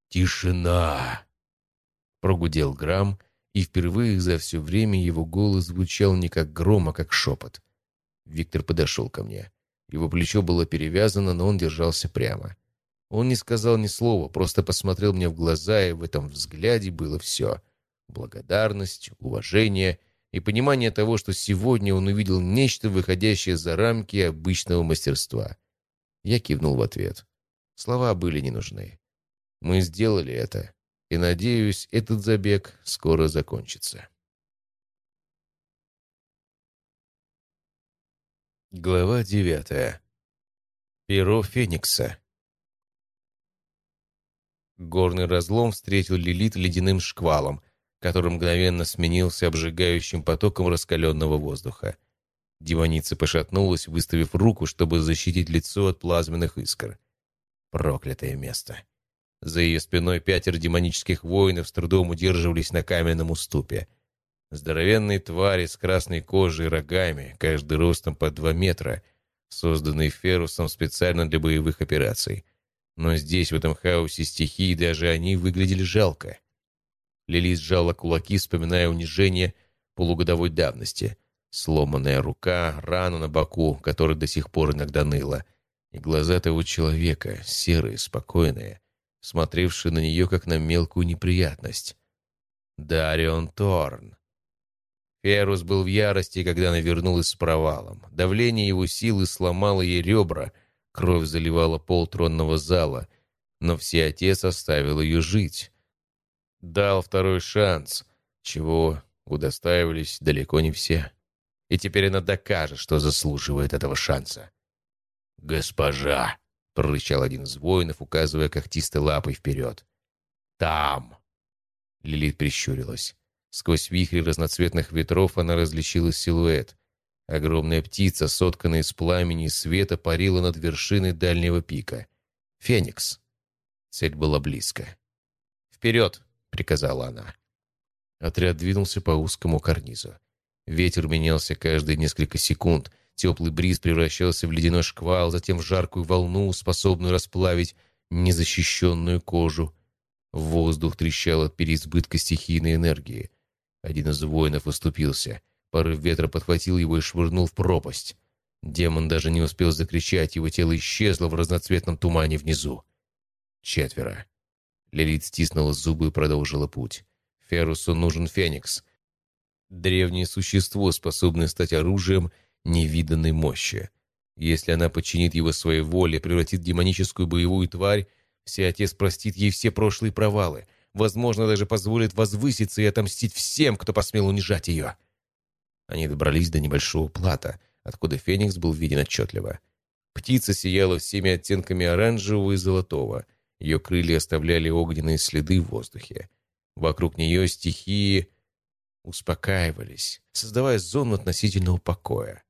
Speaker 2: «Тишина!» Прогудел Грамм, и впервые за все время его голос звучал не как гром, а как шепот. Виктор подошел ко мне. Его плечо было перевязано, но он держался прямо. Он не сказал ни слова, просто посмотрел мне в глаза, и в этом взгляде было все. Благодарность, уважение — и понимание того, что сегодня он увидел нечто, выходящее за рамки обычного мастерства. Я кивнул в ответ. Слова были не нужны. Мы сделали это, и, надеюсь, этот забег скоро закончится. Глава девятая. Перо Феникса. Горный разлом встретил Лилит ледяным шквалом — который мгновенно сменился обжигающим потоком раскаленного воздуха. Демоница пошатнулась, выставив руку, чтобы защитить лицо от плазменных искр. Проклятое место. За ее спиной пятеро демонических воинов с трудом удерживались на каменном уступе. Здоровенные твари с красной кожей и рогами, каждый ростом по два метра, созданные Ферусом специально для боевых операций. Но здесь, в этом хаосе стихий, даже они выглядели жалко. Лили сжала кулаки, вспоминая унижение полугодовой давности. Сломанная рука, рана на боку, которая до сих пор иногда ныла. И глаза того человека, серые, спокойные, смотревшие на нее, как на мелкую неприятность. Дарион Торн. Ферус был в ярости, когда она вернулась с провалом. Давление его силы сломало ей ребра, кровь заливала пол тронного зала, но все отец оставил ее жить дал второй шанс, чего удостаивались далеко не все. И теперь она докажет, что заслуживает этого шанса. «Госпожа!» — прорычал один из воинов, указывая когтистой лапой вперед. «Там!» Лилит прищурилась. Сквозь вихри разноцветных ветров она различила силуэт. Огромная птица, сотканная из пламени и света, парила над вершиной дальнего пика. Феникс. Цель была близко. «Вперед!» приказала она. Отряд двинулся по узкому карнизу. Ветер менялся каждые несколько секунд. Теплый бриз превращался в ледяной шквал, затем в жаркую волну, способную расплавить незащищенную кожу. Воздух трещал от переизбытка стихийной энергии. Один из воинов уступился. Порыв ветра подхватил его и швырнул в пропасть. Демон даже не успел закричать, его тело исчезло в разноцветном тумане внизу. Четверо. Лилит стиснула зубы и продолжила путь. Ферусу нужен Феникс. Древнее существо, способное стать оружием невиданной мощи. Если она подчинит его своей воле, превратит демоническую боевую тварь, Всеотец простит ей все прошлые провалы, возможно, даже позволит возвыситься и отомстить всем, кто посмел унижать ее. Они добрались до небольшого плата, откуда Феникс был виден отчетливо. Птица сияла всеми оттенками оранжевого и золотого. Ее крылья оставляли огненные следы в воздухе. Вокруг нее стихии успокаивались, создавая зону относительного покоя.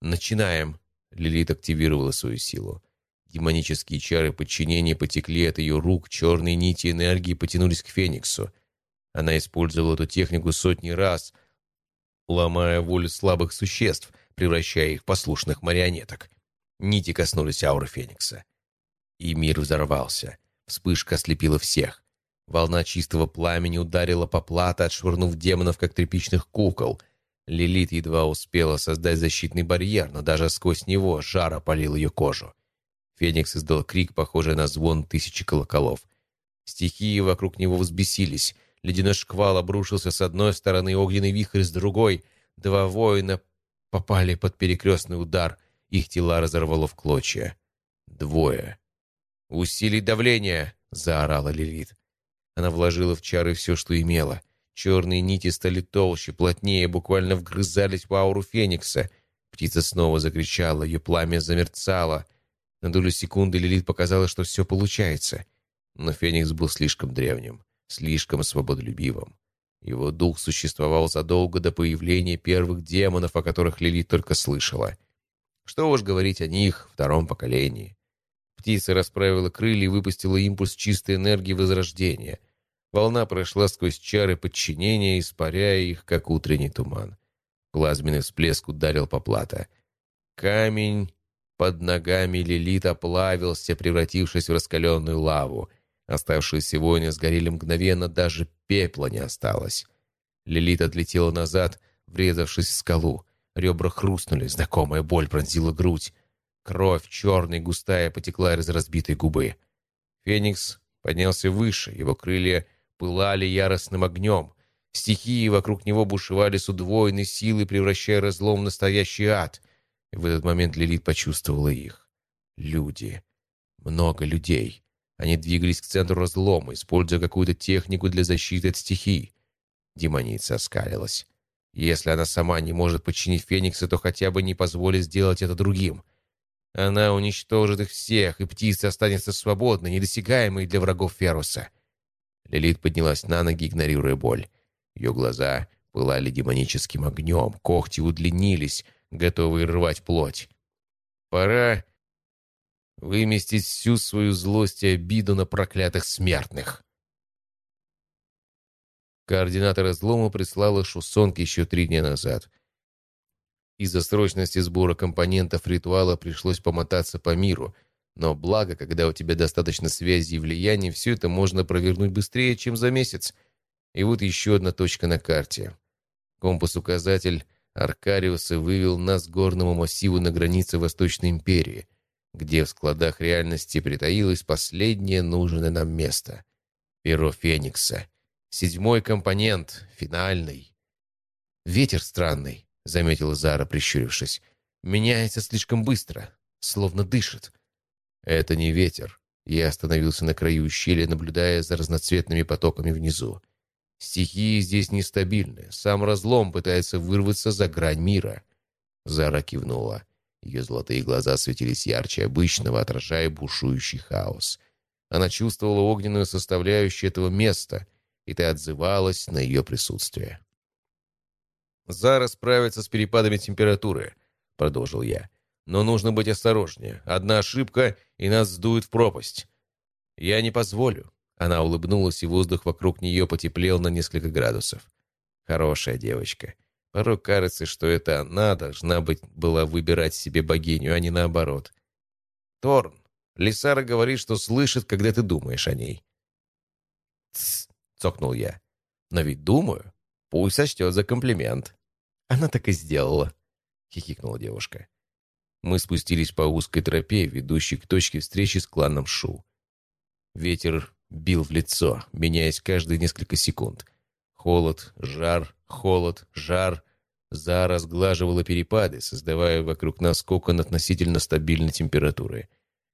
Speaker 2: «Начинаем!» — Лилит активировала свою силу. Демонические чары подчинения потекли от ее рук, черные нити энергии потянулись к Фениксу. Она использовала эту технику сотни раз, ломая волю слабых существ, превращая их в послушных марионеток. Нити коснулись ауры Феникса. И мир взорвался. Вспышка ослепила всех. Волна чистого пламени ударила по плато, отшвырнув демонов, как тряпичных кукол. Лилит едва успела создать защитный барьер, но даже сквозь него жар опалил ее кожу. Феникс издал крик, похожий на звон тысячи колоколов. Стихии вокруг него взбесились. Ледяной шквал обрушился с одной стороны, огненный вихрь с другой. Два воина попали под перекрестный удар. Их тела разорвало в клочья. Двое. «Усилить давление!» — заорала Лилит. Она вложила в чары все, что имела. Черные нити стали толще, плотнее, буквально вгрызались в ауру Феникса. Птица снова закричала, ее пламя замерцало — на долю секунды Лилит показалось, что все получается. Но Феникс был слишком древним, слишком свободолюбивым. Его дух существовал задолго до появления первых демонов, о которых Лилит только слышала. Что уж говорить о них, втором поколении. Птица расправила крылья и выпустила импульс чистой энергии возрождения. Волна прошла сквозь чары подчинения, испаряя их, как утренний туман. Плазменный всплеск ударил по плато. Камень под ногами Лилит оплавился, превратившись в раскаленную лаву. Оставшиеся воины сгорели мгновенно, даже пепла не осталось. Лилит отлетела назад, врезавшись в скалу. Ребра хрустнули, знакомая боль пронзила грудь. Кровь, черная густая, потекла из разбитой губы. Феникс поднялся выше, его крылья пылали яростным огнем. Стихии вокруг него бушевали с удвоенной силой, превращая разлом в настоящий ад. И в этот момент Лилит почувствовала их. Люди. Много людей. Они двигались к центру разлома, используя какую-то технику для защиты от стихий. Демоница оскалилась. Если она сама не может подчинить Феникса, то хотя бы не позволит сделать это другим. Она уничтожит их всех, и птица останется свободной, недосягаемой для врагов Феруса. Лилит поднялась на ноги, игнорируя боль. Ее глаза пылали демоническим огнем, когти удлинились, готовые рвать плоть. Пора выместить всю свою злость и обиду на проклятых смертных. Координатор разлома прислала Шусонг еще три дня назад. Из-за срочности сбора компонентов ритуала пришлось помотаться по миру, но благо, когда у тебя достаточно связи и влияния, все это можно провернуть быстрее, чем за месяц. И вот еще одна точка на карте. Компас-указатель Аркариуса вывел нас к горному массиву на границе Восточной империи, где в складах реальности притаилось последнее нужное нам место — перо Феникса. Седьмой компонент, финальный. «Ветер странный», — заметила Зара, прищурившись. «Меняется слишком быстро, словно дышит». «Это не ветер». Я остановился на краю ущелья, наблюдая за разноцветными потоками внизу. Стихии здесь нестабильны. Сам разлом пытается вырваться за грань мира. Зара кивнула. Ее золотые глаза светились ярче обычного, отражая бушующий хаос. Она чувствовала огненную составляющую этого места, и ты отзывалась на ее присутствие. «Зара справится с перепадами температуры», — продолжил я. «Но нужно быть осторожнее. Одна ошибка, и нас сдует в пропасть. Я не позволю. Она улыбнулась, и воздух вокруг нее потеплел на несколько градусов. Хорошая девочка. Порой кажется, что это она должна быть была выбирать себе богиню, а не наоборот. Торн, Лисара говорит, что слышит, когда ты думаешь о ней. «Тсс», — цокнул я. «Но ведь думаю. Пусть сочтет за комплимент». «Она так и сделала», — хихикнула девушка. Мы спустились по узкой тропе, ведущей к точке встречи с кланом Шу. Ветер бил в лицо, меняясь каждые несколько секунд. Холод, жар, холод, жар. Зара разглаживала перепады, создавая вокруг нас кокон относительно стабильной температуры.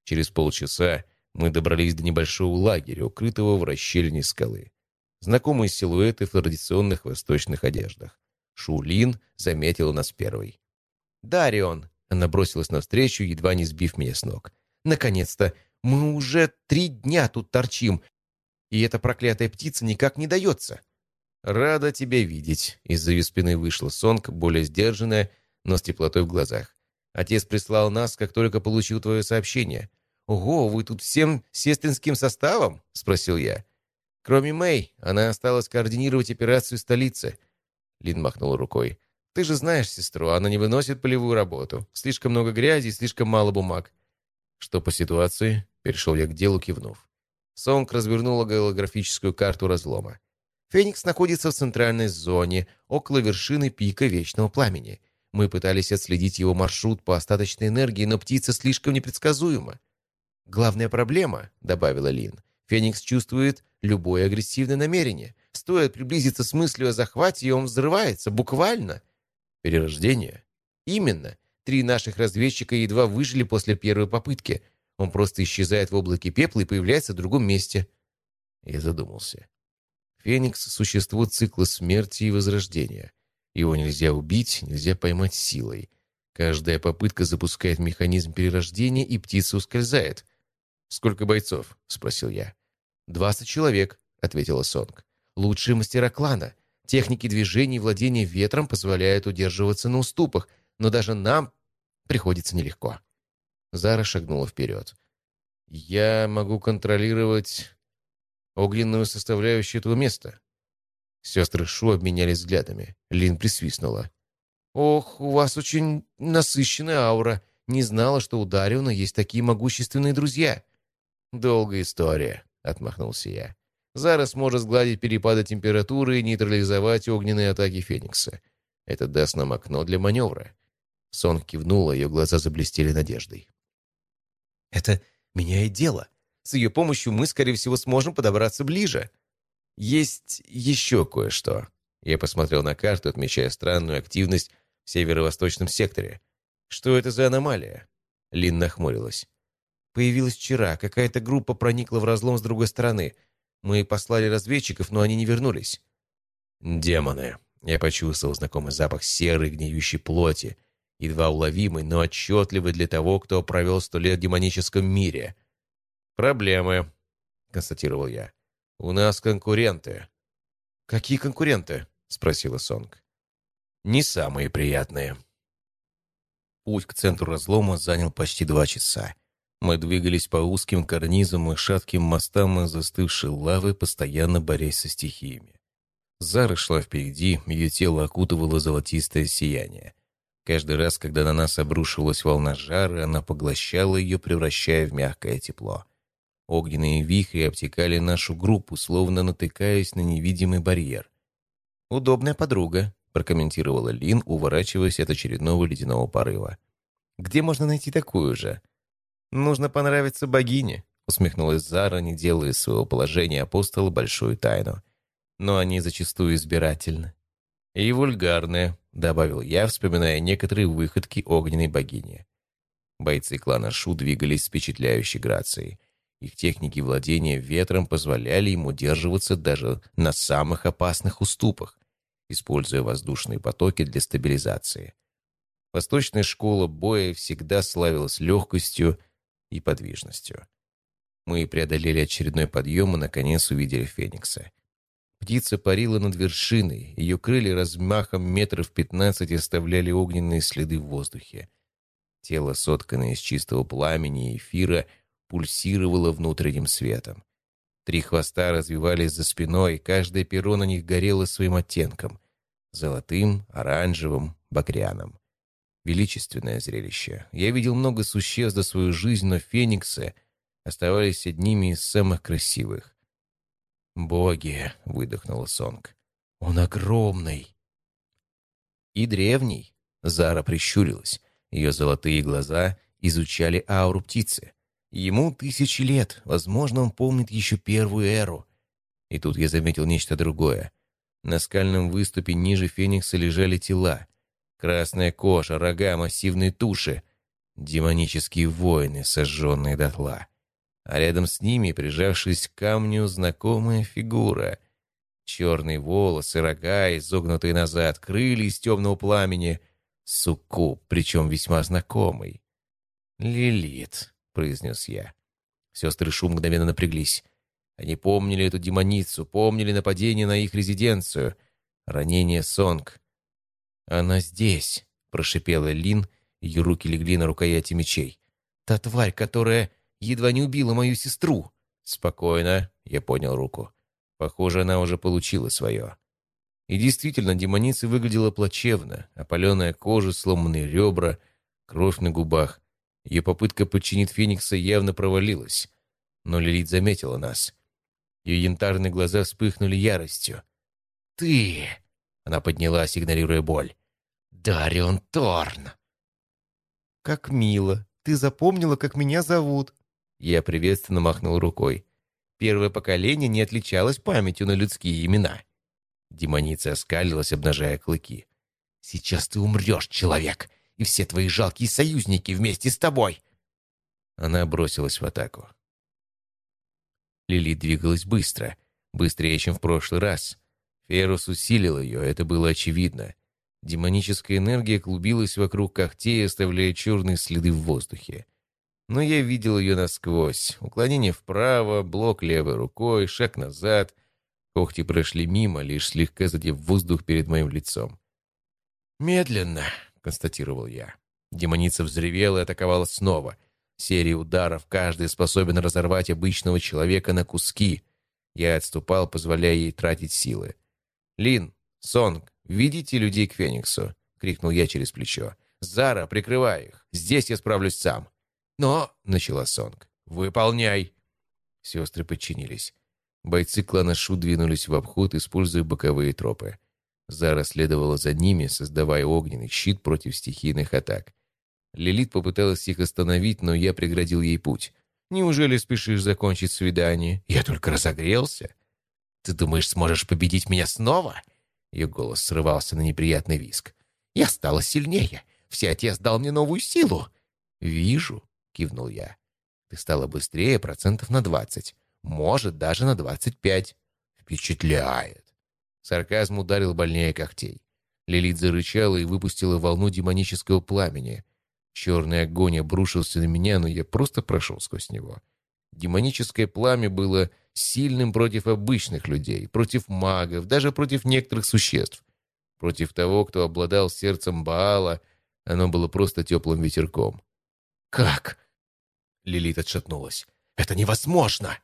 Speaker 2: Через полчаса мы добрались до небольшого лагеря, укрытого в расщелине скалы. Знакомые силуэты в традиционных восточных одеждах. Шулин заметила нас первой. «Дарион!» — она бросилась навстречу, едва не сбив меня с ног. «Наконец-то! Мы уже три дня тут торчим, и эта проклятая птица никак не дается. Рада тебя видеть. Из-за ее спины вышла Сонг, более сдержанная, но с теплотой в глазах. Отец прислал нас, как только получил твое сообщение. «Ого, вы тут всем сестринским составом?» — спросил я. «Кроме Мэй, она осталась координировать операцию столицы». Лин махнул рукой. «Ты же знаешь сестру, она не выносит полевую работу. Слишком много грязи, слишком мало бумаг». «Что по ситуации?» — перешел я к делу, кивнув. Сонг развернула голографическую карту разлома. Феникс находится в центральной зоне, около вершины пика Вечного Пламени. Мы пытались отследить его маршрут по остаточной энергии, но птица слишком непредсказуема. «Главная проблема», — добавила Лин, — «Феникс чувствует любое агрессивное намерение. Стоит приблизиться с мыслью о захвате, и он взрывается, буквально». «Перерождение?» «Именно. Три наших разведчика едва выжили после первой попытки. Он просто исчезает в облаке пепла и появляется в другом месте». Я задумался. Феникс — существо цикла смерти и возрождения. Его нельзя убить, нельзя поймать силой. Каждая попытка запускает механизм перерождения, и птица ускользает. «Сколько бойцов?» — спросил я. «Двадцать человек», — ответила Сонг. «Лучшие мастера клана. Техники движения и владения ветром позволяют удерживаться на уступах, но даже нам приходится нелегко». Зара шагнула вперед. «Я могу контролировать огненную составляющую этого места. Сестры Шу обменялись взглядами. Лин присвистнула. «Ох, у вас очень насыщенная аура. Не знала, что у Дариона есть такие могущественные друзья». «Долгая история», — отмахнулся я. «Зара сможет сгладить перепады температуры и нейтрализовать огненные атаки Феникса. Это даст нам окно для маневра». Сон кивнула, ее глаза заблестели надеждой. «Это меняет дело. С ее помощью мы, скорее всего, сможем подобраться ближе». Есть еще кое-что. Я посмотрел на карту, отмечая странную активность в северо-восточном секторе. Что это за аномалия? Лин нахмурилась. Появилась вчера. Какая-то группа проникла в разлом с другой стороны. Мы послали разведчиков, но они не вернулись. Демоны. Я почувствовал знакомый запах серой гниющей плоти, едва уловимый, но отчетливый для того, кто провел сто лет в демоническом мире. «Проблемы», — констатировал я. «У нас конкуренты». «Какие конкуренты?» — спросила Сонг. «Не самые приятные». Путь к центру разлома занял почти два часа. Мы двигались по узким карнизам и шатким мостам из застывшей лавы, постоянно борясь со стихиями. Зара шла впереди, ее тело окутывало золотистое сияние. Каждый раз, когда на нас обрушивалась волна жара, она поглощала ее, превращая в мягкое тепло. Огненные вихри обтекали нашу группу, словно натыкаясь на невидимый барьер. «Удобная подруга», — прокомментировала Лин, уворачиваясь от очередного ледяного порыва. «Где можно найти такую же?» «Нужно понравиться богине», — усмехнулась Зара, не делая из своего положения апостола большую тайну. «Но они зачастую избирательны». «И вульгарные», — добавил я, вспоминая некоторые выходки огненной богини. Бойцы клана Шу двигались с впечатляющей грацией. Их техники владения ветром позволяли им удерживаться даже на самых опасных уступах, используя воздушные потоки для стабилизации. Восточная школа боя всегда славилась легкостью и подвижностью. Мы преодолели очередной подъем и, наконец, увидели Феникса. Птица парила над вершиной, ее крылья размахом метров пятнадцать оставляли огненные следы в воздухе. Тело, сотканное из чистого пламени и эфира, пульсировало внутренним светом. Три хвоста развивались за спиной, каждое перо на них горело своим оттенком — золотым, оранжевым, багряным. Величественное зрелище. Я видел много существ за свою жизнь, но фениксы оставались одними из самых красивых. «Боги!» — выдохнула Сонг. «Он огромный!» «И древний!» — Зара прищурилась. Ее золотые глаза изучали ауру птицы. Ему тысячи лет, возможно, он помнит еще первую эру. И тут я заметил нечто другое. На скальном выступе ниже Феникса лежали тела. Красная кожа, рога, массивные туши. Демонические воины, сожженные дотла. А рядом с ними, прижавшись к камню, знакомая фигура. Черные волосы, рога, изогнутые назад, крылья из темного пламени. Суккуб, причем весьма знакомый. Лилит произнес я. Сестры Шу мгновенно напряглись. Они помнили эту демоницу, помнили нападение на их резиденцию, ранение Сонг. «Она здесь», — прошипела Лин, ее руки легли на рукояти мечей. «Та тварь, которая едва не убила мою сестру».
Speaker 1: «Спокойно», — я понял руку. Похоже, она уже получила свое. И действительно, демоница выглядела плачевно. Опаленная кожа, сломанные ребра, кровь на губах. Ее попытка подчинить Феникса явно провалилась. Но Лилит заметила нас. Ее янтарные глаза вспыхнули яростью.
Speaker 2: «Ты!» — она поднялась, игнорируя боль. «Дарион Торн!»
Speaker 3: «Как мило! Ты запомнила, как меня зовут!»
Speaker 1: Я приветственно махнул рукой. Первое поколение не отличалось памятью на людские имена. Демоница оскалилась, обнажая клыки.
Speaker 2: «Сейчас ты умрешь, человек, и все твои жалкие союзники вместе с тобой!»
Speaker 1: Она бросилась в атаку. Лили двигалась быстро, быстрее, чем в прошлый раз. Ферус усилил ее, это было очевидно. Демоническая энергия клубилась вокруг когтей, оставляя черные следы в воздухе. Но я видел ее насквозь. Уклонение вправо, блок левой рукой, шаг назад. Когти прошли мимо, лишь слегка задев воздух перед моим лицом. «Медленно», — констатировал я. Демоница взревела и атаковала снова. Серия ударов, каждый способен разорвать обычного человека на куски. Я отступал, позволяя ей тратить силы. «Лин, Сонг, ведите людей к Фениксу!» — крикнул я через плечо. «Зара, прикрывай их! Здесь я справлюсь сам!» «Но...» — начала Сонг. «Выполняй!» Сестры подчинились. Бойцы клана Шу двинулись в обход, используя боковые тропы. Зара следовала за ними, создавая огненный щит против стихийных атак. Лилит попыталась их остановить, но я преградил ей путь. «Неужели спешишь закончить свидание? Я только разогрелся».
Speaker 2: «Ты думаешь, сможешь победить меня снова?» Ее голос срывался на неприятный виск. «Я стала сильнее. Всеотец дал мне новую силу».
Speaker 1: «Вижу», — кивнул я. «Ты стала быстрее процентов на двадцать. Может, даже на двадцать пять».
Speaker 2: «Впечатляет».
Speaker 1: Сарказм ударил больнее когтей. Лилит зарычала и выпустила волну демонического пламени. Черный огонь обрушился на меня, но я просто прошел сквозь него. Демоническое пламя было сильным против обычных людей, против магов, даже против некоторых существ. Против того, кто обладал сердцем Баала, оно было просто теплым ветерком.
Speaker 2: «Как?» Лилит отшатнулась. «Это невозможно!»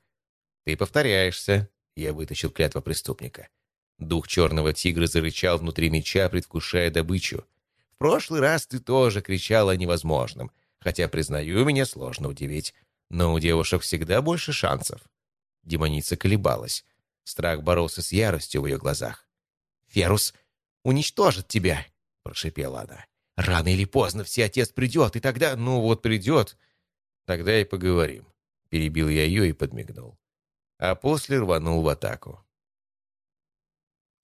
Speaker 1: «Ты повторяешься», — я вытащил клятва преступника. Дух черного тигра зарычал внутри меча, предвкушая добычу прошлый раз ты тоже кричал о невозможном, хотя, признаю, меня сложно удивить. Но у девушек всегда больше шансов». Демоница колебалась. Страх боролся с яростью в ее глазах.
Speaker 2: «Ферус уничтожит тебя!» — прошипела она. «Рано или поздно все отец придет, и тогда...»
Speaker 1: «Ну вот придет, тогда и поговорим». Перебил я ее и подмигнул. А после рванул в атаку.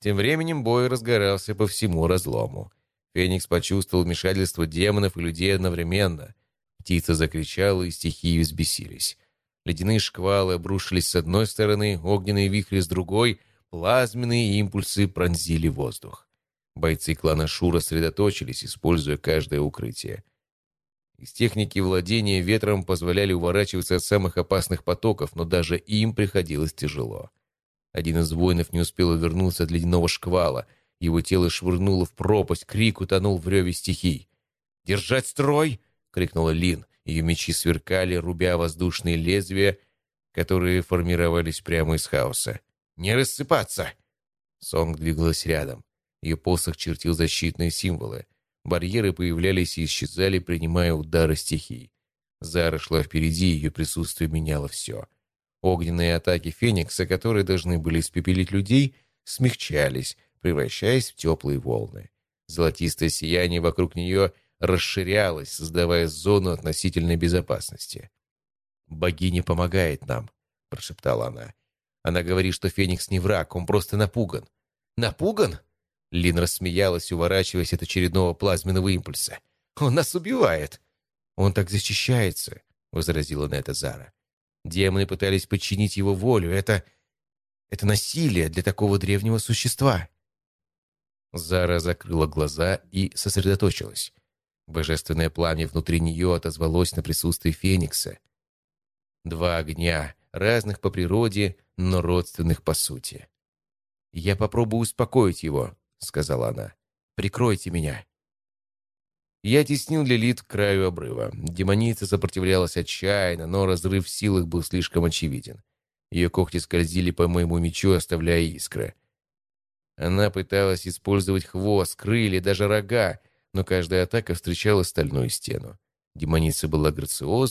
Speaker 1: Тем временем бой разгорался по всему разлому. Феникс почувствовал вмешательство демонов и людей одновременно. Птица закричала, и стихии взбесились. Ледяные шквалы обрушились с одной стороны, огненные вихри с другой, плазменные импульсы пронзили воздух. Бойцы клана Шура сосредоточились, используя каждое укрытие. Из техники владения ветром позволяли уворачиваться от самых опасных потоков, но даже им приходилось тяжело. Один из воинов не успел вернуться от ледяного шквала, его тело швырнуло в пропасть, крик утонул в реве стихий. «Держать строй!» — крикнула Лин. Ее мечи сверкали, рубя воздушные лезвия, которые формировались прямо из хаоса. «Не рассыпаться!» Сонг двигалась рядом. Ее посох чертил защитные символы. Барьеры появлялись и исчезали, принимая удары стихий. Зара шла впереди, ее присутствие меняло все. Огненные атаки Феникса, которые должны были испепелить людей, смягчались, превращаясь в теплые волны. Золотистое сияние вокруг нее расширялось, создавая зону относительной безопасности. «Богиня помогает нам», — прошептала она. «Она говорит, что Феникс не враг, он просто напуган». «Напуган?» Лин рассмеялась, уворачиваясь от очередного плазменного импульса. «Он нас убивает!» «Он так защищается», — возразила на это Зара. «Демоны пытались подчинить его волю. Это... это насилие для такого древнего существа». Зара закрыла глаза и сосредоточилась. Божественное пламя внутри нее отозвалось на присутствие Феникса. Два огня, разных по природе, но родственных по сути. «Я попробую успокоить его», — сказала она. «Прикройте меня». Я теснил Лилит к краю обрыва. Демоница сопротивлялась отчаянно, но разрыв в силах был слишком очевиден. Ее когти скользили по моему мечу, оставляя искры. Она пыталась использовать хвост, крылья, даже рога, но каждая атака встречала стальную стену. Демоница была грациозна,